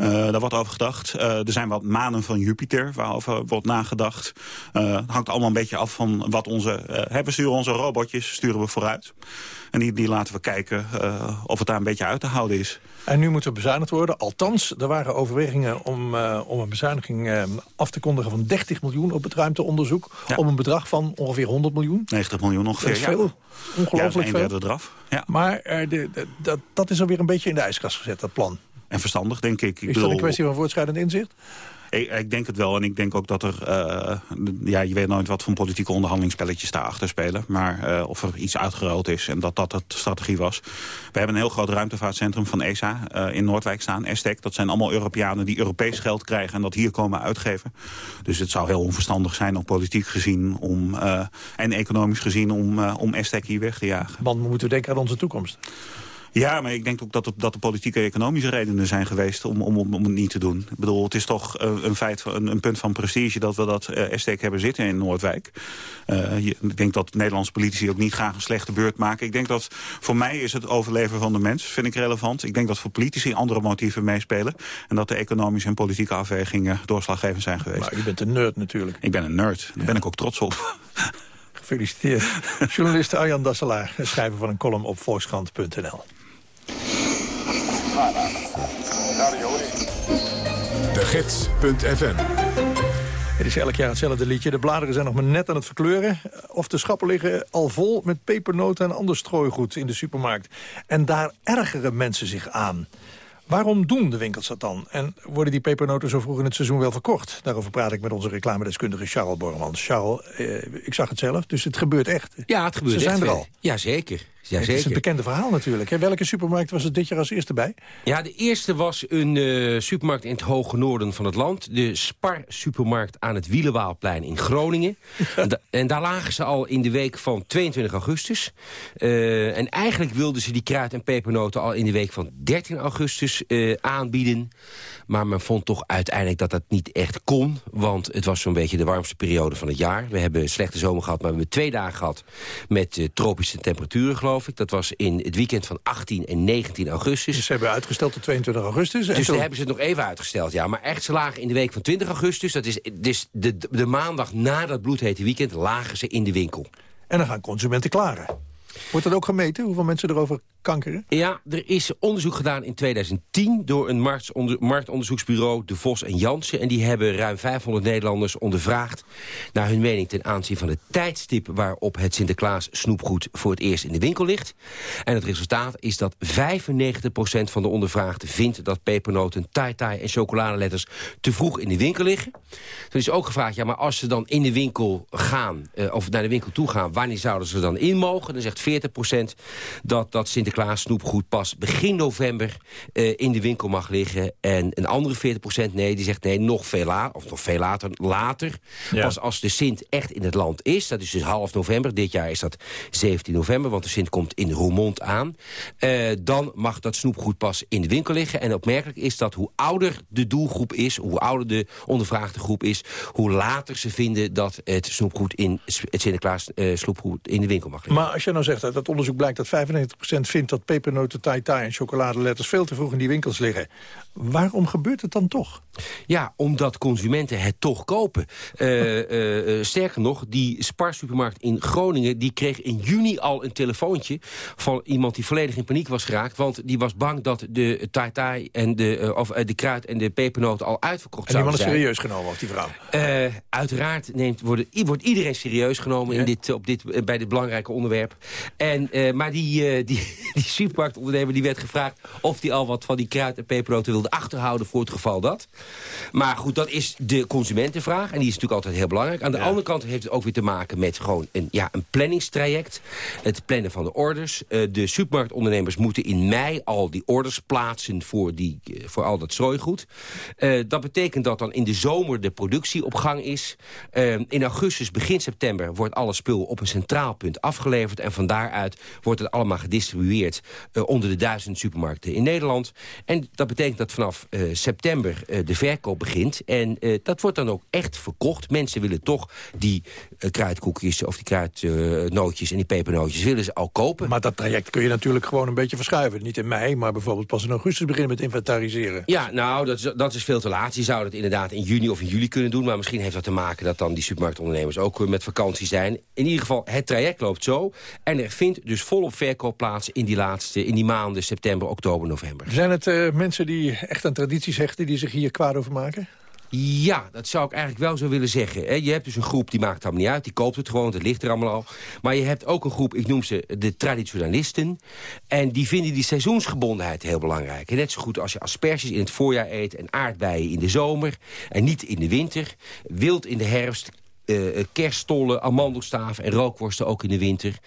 Uh, daar wordt over gedacht. Uh, er zijn wat manen van Jupiter waarover wordt nagedacht. Uh, het hangt allemaal een beetje af van wat onze... we sturen onze robotjes sturen we vooruit. En die, die laten we kijken of het daar een beetje uit te houden is. En nu moeten we bezuinigd worden. Althans, er waren overwegingen om, om een bezuiniging af te kondigen van 30 miljoen op het ruimteonderzoek. Ja. Om een bedrag van ongeveer 100 miljoen. 90 miljoen ongeveer, Dat is veel. Ja. Ongelooflijk ja, veel. eraf. Ja. Maar de, de, dat, dat is alweer een beetje in de ijskast gezet, dat plan. En verstandig, denk ik. ik is bedoel, dat een kwestie van voortschrijdend inzicht? Ik, ik, denk het wel. En ik denk ook dat er... Uh, ja, je weet nooit wat voor politieke onderhandelingsspelletjes daarachter spelen. Maar uh, of er iets uitgerold is en dat dat de strategie was. We hebben een heel groot ruimtevaartcentrum van ESA uh, in Noordwijk staan. ESTEC. Dat zijn allemaal Europeanen die Europees geld krijgen... en dat hier komen uitgeven. Dus het zou heel onverstandig zijn, ook politiek gezien... Om, en economisch gezien, om, om ESTEC hier weg te jagen. Want we moeten denken aan onze toekomst. Ja, maar ik denk ook dat, dat de politieke en economische redenen zijn geweest om, om, om het niet te doen. Ik bedoel, het is toch uh, een, feit, een, een, punt van prestige dat we dat uh, hebben zitten in Noordwijk. Uh, je, ik denk dat Nederlandse politici ook niet graag een slechte beurt maken. Ik denk dat voor mij is het overleven van de mens, vind ik relevant. Ik denk dat voor politici andere motieven meespelen. En dat de economische en politieke afwegingen doorslaggevend zijn geweest. Maar je bent een nerd natuurlijk. Ik ben een nerd. Daar ja. ben ik ook trots op. Gefeliciteerd. <laughs> Journalist Arjan Dasselaar, schrijver van een column op volkskrant.nl. De Gids.fm het is elk jaar hetzelfde liedje. De bladeren zijn nog maar net aan het verkleuren. Of de schappen liggen al vol met pepernoten en ander strooigoed in de supermarkt. En daar ergeren mensen zich aan. Waarom doen de winkels dat dan? En worden die pepernoten zo vroeg in het seizoen wel verkocht? Daarover praat ik met onze reclamedeskundige Charles Bormans. Charles, eh, ik zag het zelf, dus het gebeurt echt. Ja, het gebeurt Ze echt. zijn er al. Ja, het is een bekende verhaal natuurlijk. Hè? Welke supermarkt was er dit jaar als eerste bij? Ja, de eerste was een uh, supermarkt in het hoge noorden van het land. De Spar-supermarkt aan het Wielenwaalplein in Groningen. <laughs> en, da en, daar lagen ze al in de week van 22 augustus. Uh, en eigenlijk wilden ze die kruid- en pepernoten al in de week van 13 augustus uh, aanbieden. Maar men vond toch uiteindelijk dat dat niet echt kon. Want het was zo'n beetje de warmste periode van het jaar. We hebben een slechte zomer gehad, maar we hebben twee dagen gehad... met tropische temperaturen, geloof ik. Dat was in het weekend van 18 en 19 augustus. Dus ze hebben uitgesteld tot 22 augustus? Dus toen hebben ze het nog even uitgesteld, ja. Maar echt, ze lagen in de week van 20 augustus. Dat is dus de, de, de maandag na dat bloedhete weekend lagen ze in de winkel. En dan gaan consumenten klaren. Wordt dat ook gemeten, hoeveel mensen erover Ja, er is onderzoek gedaan in 2010 door een marktonderzoeksbureau De Vos en Jansen. En die hebben ruim 500 Nederlanders ondervraagd naar hun mening ten aanzien van het tijdstip waarop het Sinterklaas snoepgoed voor het eerst in de winkel ligt. En het resultaat is dat 95% van de ondervraagden vindt dat pepernoten, tai-tai en chocoladeletters te vroeg in de winkel liggen. Er is ook gevraagd, ja, maar als ze dan in de winkel gaan, uh, of naar de winkel toe gaan, wanneer zouden ze dan in mogen? Dan zegt 40% dat dat Sinterklaas snoepgoed pas begin november uh, in de winkel mag liggen. En een andere 40% nee, die zegt nee, nog veel later, of nog veel later, later. Ja. Pas als de Sint echt in het land is, dat is dus half november. Dit jaar is dat 17 november, want de Sint komt in Roermond aan. Uh, dan mag dat snoepgoed pas in de winkel liggen. En opmerkelijk is dat hoe ouder de doelgroep is, hoe ouder de ondervraagde groep is, hoe later ze vinden dat het snoepgoed in het Sinterklaas uh, snoepgoed in de winkel mag liggen. Maar als je nou zegt dat dat onderzoek blijkt dat 95% vindt dat pepernoten, tai-tai en chocoladeletters veel te vroeg in die winkels liggen. Waarom gebeurt het dan toch? Ja, omdat consumenten het toch kopen. Uh, uh, uh, sterker nog, die Spar-supermarkt in Groningen... die kreeg in juni al een telefoontje van iemand die volledig in paniek was geraakt. Want die was bang dat de tai-tai en de, of, de kruid en de pepernoten al uitverkocht en die zouden man is zijn. serieus genomen, of die vrouw? uiteraard neemt, wordt, wordt iedereen serieus genomen ja. in dit, op dit, bij dit belangrijke onderwerp. En, maar die, die, <laughs> die supermarktondernemer die werd gevraagd... of die al wat van die kruid en pepernoten wilde achterhouden voor het geval dat. Maar goed, dat is de consumentenvraag. En die is natuurlijk altijd heel belangrijk. Aan de ja. andere kant heeft het ook weer te maken met gewoon een, ja, een planningstraject. Het plannen van de orders. Uh, de supermarktondernemers moeten in mei al die orders plaatsen voor, die, uh, voor al dat strooigoed. Uh, dat betekent dat dan in de zomer de productie op gang is. in augustus, begin september, wordt alle spul op een centraal punt afgeleverd. En van daaruit wordt het allemaal gedistribueerd onder de duizend supermarkten in Nederland. En dat betekent dat vanaf september de verkoop begint. En uh, dat wordt dan ook echt verkocht. Mensen willen toch die uh, kruidkoekjes of die kruidnootjes uh, en die pepernootjes willen ze al kopen. Maar dat traject kun je natuurlijk gewoon een beetje verschuiven. Niet in mei, maar bijvoorbeeld pas in augustus beginnen met inventariseren. Ja, nou, dat is, dat is veel te laat. Je zou dat inderdaad in juni of in juli kunnen doen. Maar misschien heeft dat te maken dat dan die supermarktondernemers ook met vakantie zijn. In ieder geval, het traject loopt zo. En er vindt dus volop verkoop plaats in die laatste, in die maanden september, oktober, november. Zijn het uh, mensen die echt aan tradities hechten, die zich hier kwaad over maken? Ja, dat zou ik eigenlijk wel zo willen zeggen. Je hebt dus een groep die maakt het allemaal niet uit. Die koopt het gewoon, het ligt er allemaal al. Maar je hebt ook een groep, ik noem ze de traditionalisten. En die vinden die seizoensgebondenheid heel belangrijk. Net zo goed als je asperges in het voorjaar eet... en aardbeien in de zomer en niet in de winter. Wild in de herfst uh, kerststollen, amandelstaven en rookworsten ook in de winter.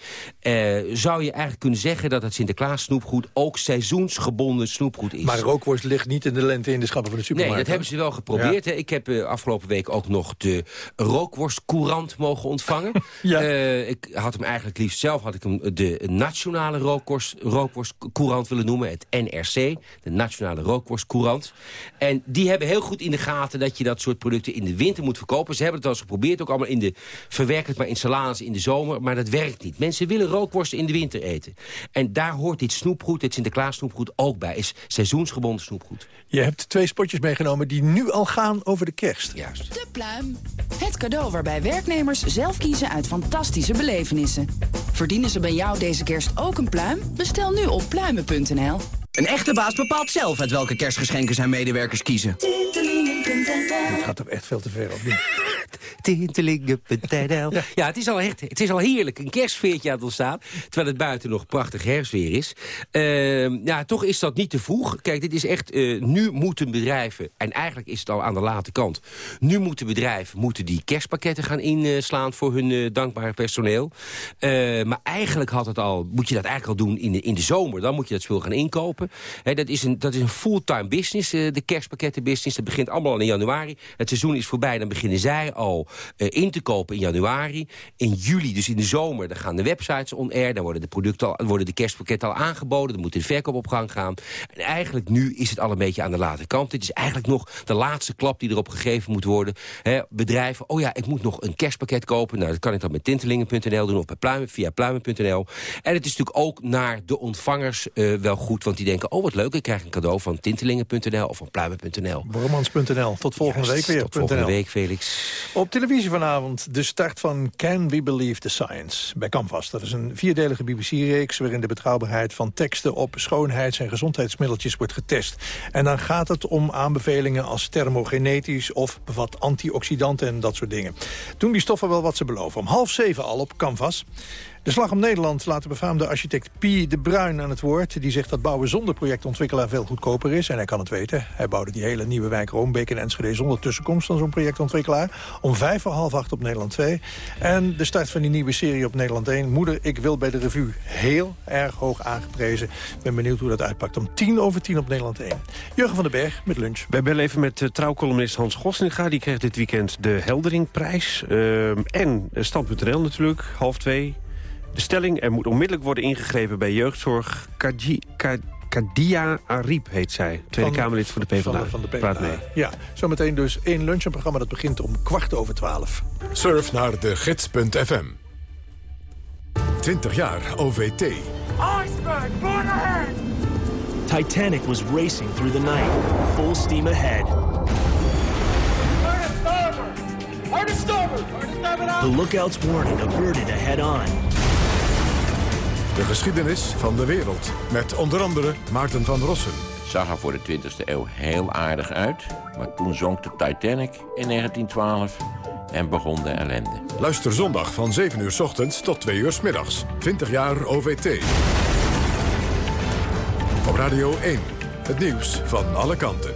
Uh, zou je eigenlijk kunnen zeggen dat het Sinterklaas snoepgoed ook seizoensgebonden snoepgoed is. Maar rookworst ligt niet in de lente in de schappen van de supermarkt. Nee, dat hebben ze wel geprobeerd. Ja. Hè. Ik heb uh, afgelopen week ook nog de rookworstcourant mogen ontvangen. <laughs> ja. ik had hem eigenlijk liefst zelf had ik hem de nationale rookworst, rookworstcourant willen noemen. Het NRC, de Nationale Rookworstcourant. En die hebben heel goed in de gaten dat je dat soort producten in de winter moet verkopen. Ze hebben het al eens geprobeerd, ook allemaal in de verwerk het maar in salades in de zomer. Maar dat werkt niet. Mensen willen rookworsten in de winter eten. En daar hoort dit snoepgoed, dit Sinterklaas snoepgoed ook bij. Is seizoensgebonden snoepgoed. Je hebt twee spotjes meegenomen die nu al gaan over de kerst. Juist. De pluim. Het cadeau waarbij werknemers zelf kiezen uit fantastische belevenissen. Verdienen ze bij jou deze kerst ook een pluim? Bestel nu op pluimen.nl. Een echte baas bepaalt zelf uit welke kerstgeschenken zijn medewerkers kiezen. Dit gaat toch echt veel te ver, niet? Tintelingen.nl Ja, het is, al echt, het is al heerlijk. Een kerstfeertje aan het ontstaan. Terwijl het buiten nog prachtig herfstweer is. Uh, ja, toch is dat niet te vroeg. Kijk, dit is echt... Uh, nu moeten bedrijven... En eigenlijk is het al aan de late kant. Nu moeten bedrijven moeten die kerstpakketten gaan inslaan... voor hun uh, dankbare personeel. maar eigenlijk had het al... Moet je dat eigenlijk al doen in de, in de zomer. Dan moet je dat spul gaan inkopen. Dat is een, dat is een fulltime business, de kerstpakkettenbusiness. Dat begint allemaal al in januari. Het seizoen is voorbij. Dan beginnen zij al uh, in te kopen in januari. In juli, dus in de zomer, dan gaan de websites on-air. Dan worden de, producten al, worden de kerstpakketten al aangeboden. Dan moet de verkoop op gang gaan. En eigenlijk nu is het al een beetje aan de late kant. Dit is eigenlijk nog de laatste klap die erop gegeven moet worden. He, bedrijven, oh ja, ik moet nog een kerstpakket kopen. Nou, dat kan ik dan met tintelingen.nl doen of bij pluimen, via pluimen.nl. En het is natuurlijk ook naar de ontvangers uh, wel goed. Want die denken, oh wat leuk, ik krijg een cadeau van tintelingen.nl of van pluimen.nl. Bormans.nl. Tot volgende Juist, week weer. Tot volgende week, Felix. Op televisie vanavond de start van Can We Believe the Science bij Canvas. Dat is een vierdelige BBC-reeks waarin de betrouwbaarheid van teksten op schoonheids- en gezondheidsmiddeltjes wordt getest. En dan gaat het om aanbevelingen als thermogenetisch of bevat antioxidanten en dat soort dingen. Doen die stoffen wel wat ze beloven. Om half zeven al op Canvas. De Slag om Nederland laat de befaamde architect Pie de Bruin aan het woord. Die zegt dat bouwen zonder projectontwikkelaar veel goedkoper is. En hij kan het weten. Hij bouwde die hele nieuwe wijk Roombeek in Enschede... zonder tussenkomst van zo'n projectontwikkelaar. Om vijf voor half acht op Nederland 2. En de start van die nieuwe serie op Nederland 1. Moeder, ik wil bij de revue. Heel erg hoog aangeprezen. Ik ben benieuwd hoe dat uitpakt. Om tien over tien op Nederland 1. Jurgen van den Berg met lunch. Wij bellen even met uh, trouwcolumnist Hans Gosninga. Die kreeg dit weekend de Helderingprijs. Uh, en Stand.nl natuurlijk, half twee. De stelling, er moet onmiddellijk worden ingegrepen bij jeugdzorg. Kaji, Kadia Ariep heet zij. Tweede van, Kamerlid voor de PvdA. Van de, van de PvdA. Praat mee. Ja, zometeen dus één lunch. Een programma dat begint om kwart over twaalf. Surf naar de gids.fm. 20 jaar OVT. Iceberg, born ahead! Titanic was racing through the night, full steam ahead. The lookout's warning averted ahead on. De geschiedenis van de wereld. Met onder andere Maarten van Rossum. Zag er voor de 20e eeuw heel aardig uit. Maar toen zonk de Titanic in 1912 en begon de ellende. Luister zondag van 7 uur s ochtends tot 2 uur s middags. 20 jaar OVT. Op Radio 1. Het nieuws van alle kanten.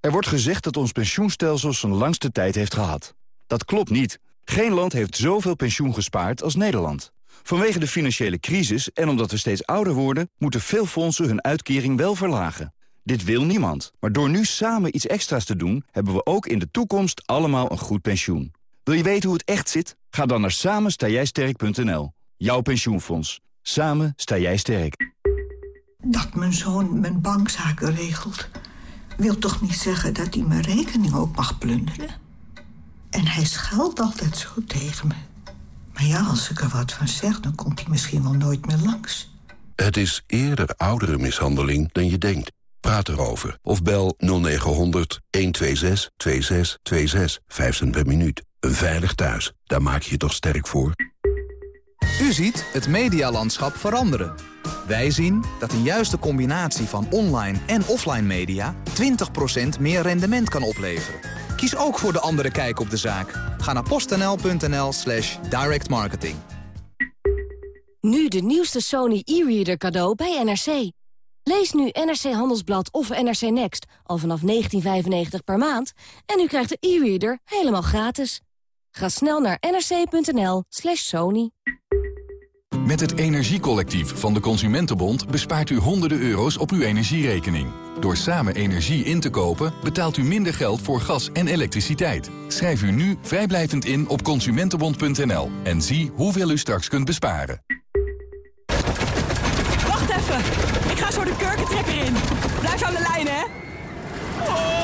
Er wordt gezegd dat ons pensioenstelsel zijn langste tijd heeft gehad. Dat klopt niet. Geen land heeft zoveel pensioen gespaard als Nederland. Vanwege de financiële crisis en omdat we steeds ouder worden... moeten veel fondsen hun uitkering wel verlagen. Dit wil niemand. Maar door nu samen iets extra's te doen... hebben we ook in de toekomst allemaal een goed pensioen. Wil je weten hoe het echt zit? Ga dan naar samenstaaijsterk.nl. Jouw pensioenfonds. Samen sta jij sterk. Dat mijn zoon mijn bankzaken regelt... wil toch niet zeggen dat hij mijn rekening ook mag plunderen? En hij schuilt altijd zo tegen me. Maar ja, als ik er wat van zeg, dan komt hij misschien wel nooit meer langs. Het is eerder oudere mishandeling dan je denkt. Praat erover of bel 0900 126 2626. 5 cent per minuut. Een veilig thuis, daar maak je je toch sterk voor? U ziet het medialandschap veranderen. Wij zien dat een juiste combinatie van online en offline media... 20% meer rendement kan opleveren. Kies ook voor de andere kijk op de zaak. Ga naar postnl.nl slash directmarketing. Nu de nieuwste Sony e-reader cadeau bij NRC. Lees nu NRC Handelsblad of NRC Next al vanaf 19,95 per maand... en u krijgt de e-reader helemaal gratis. Ga snel naar nrc.nl slash sony. Met het Energiecollectief van de Consumentenbond bespaart u honderden euro's op uw energierekening. Door samen energie in te kopen betaalt u minder geld voor gas en elektriciteit. Schrijf u nu vrijblijvend in op consumentenbond.nl en zie hoeveel u straks kunt besparen. Wacht even. Ik ga zo de kurkentrekker in. Blijf aan de lijn, hè.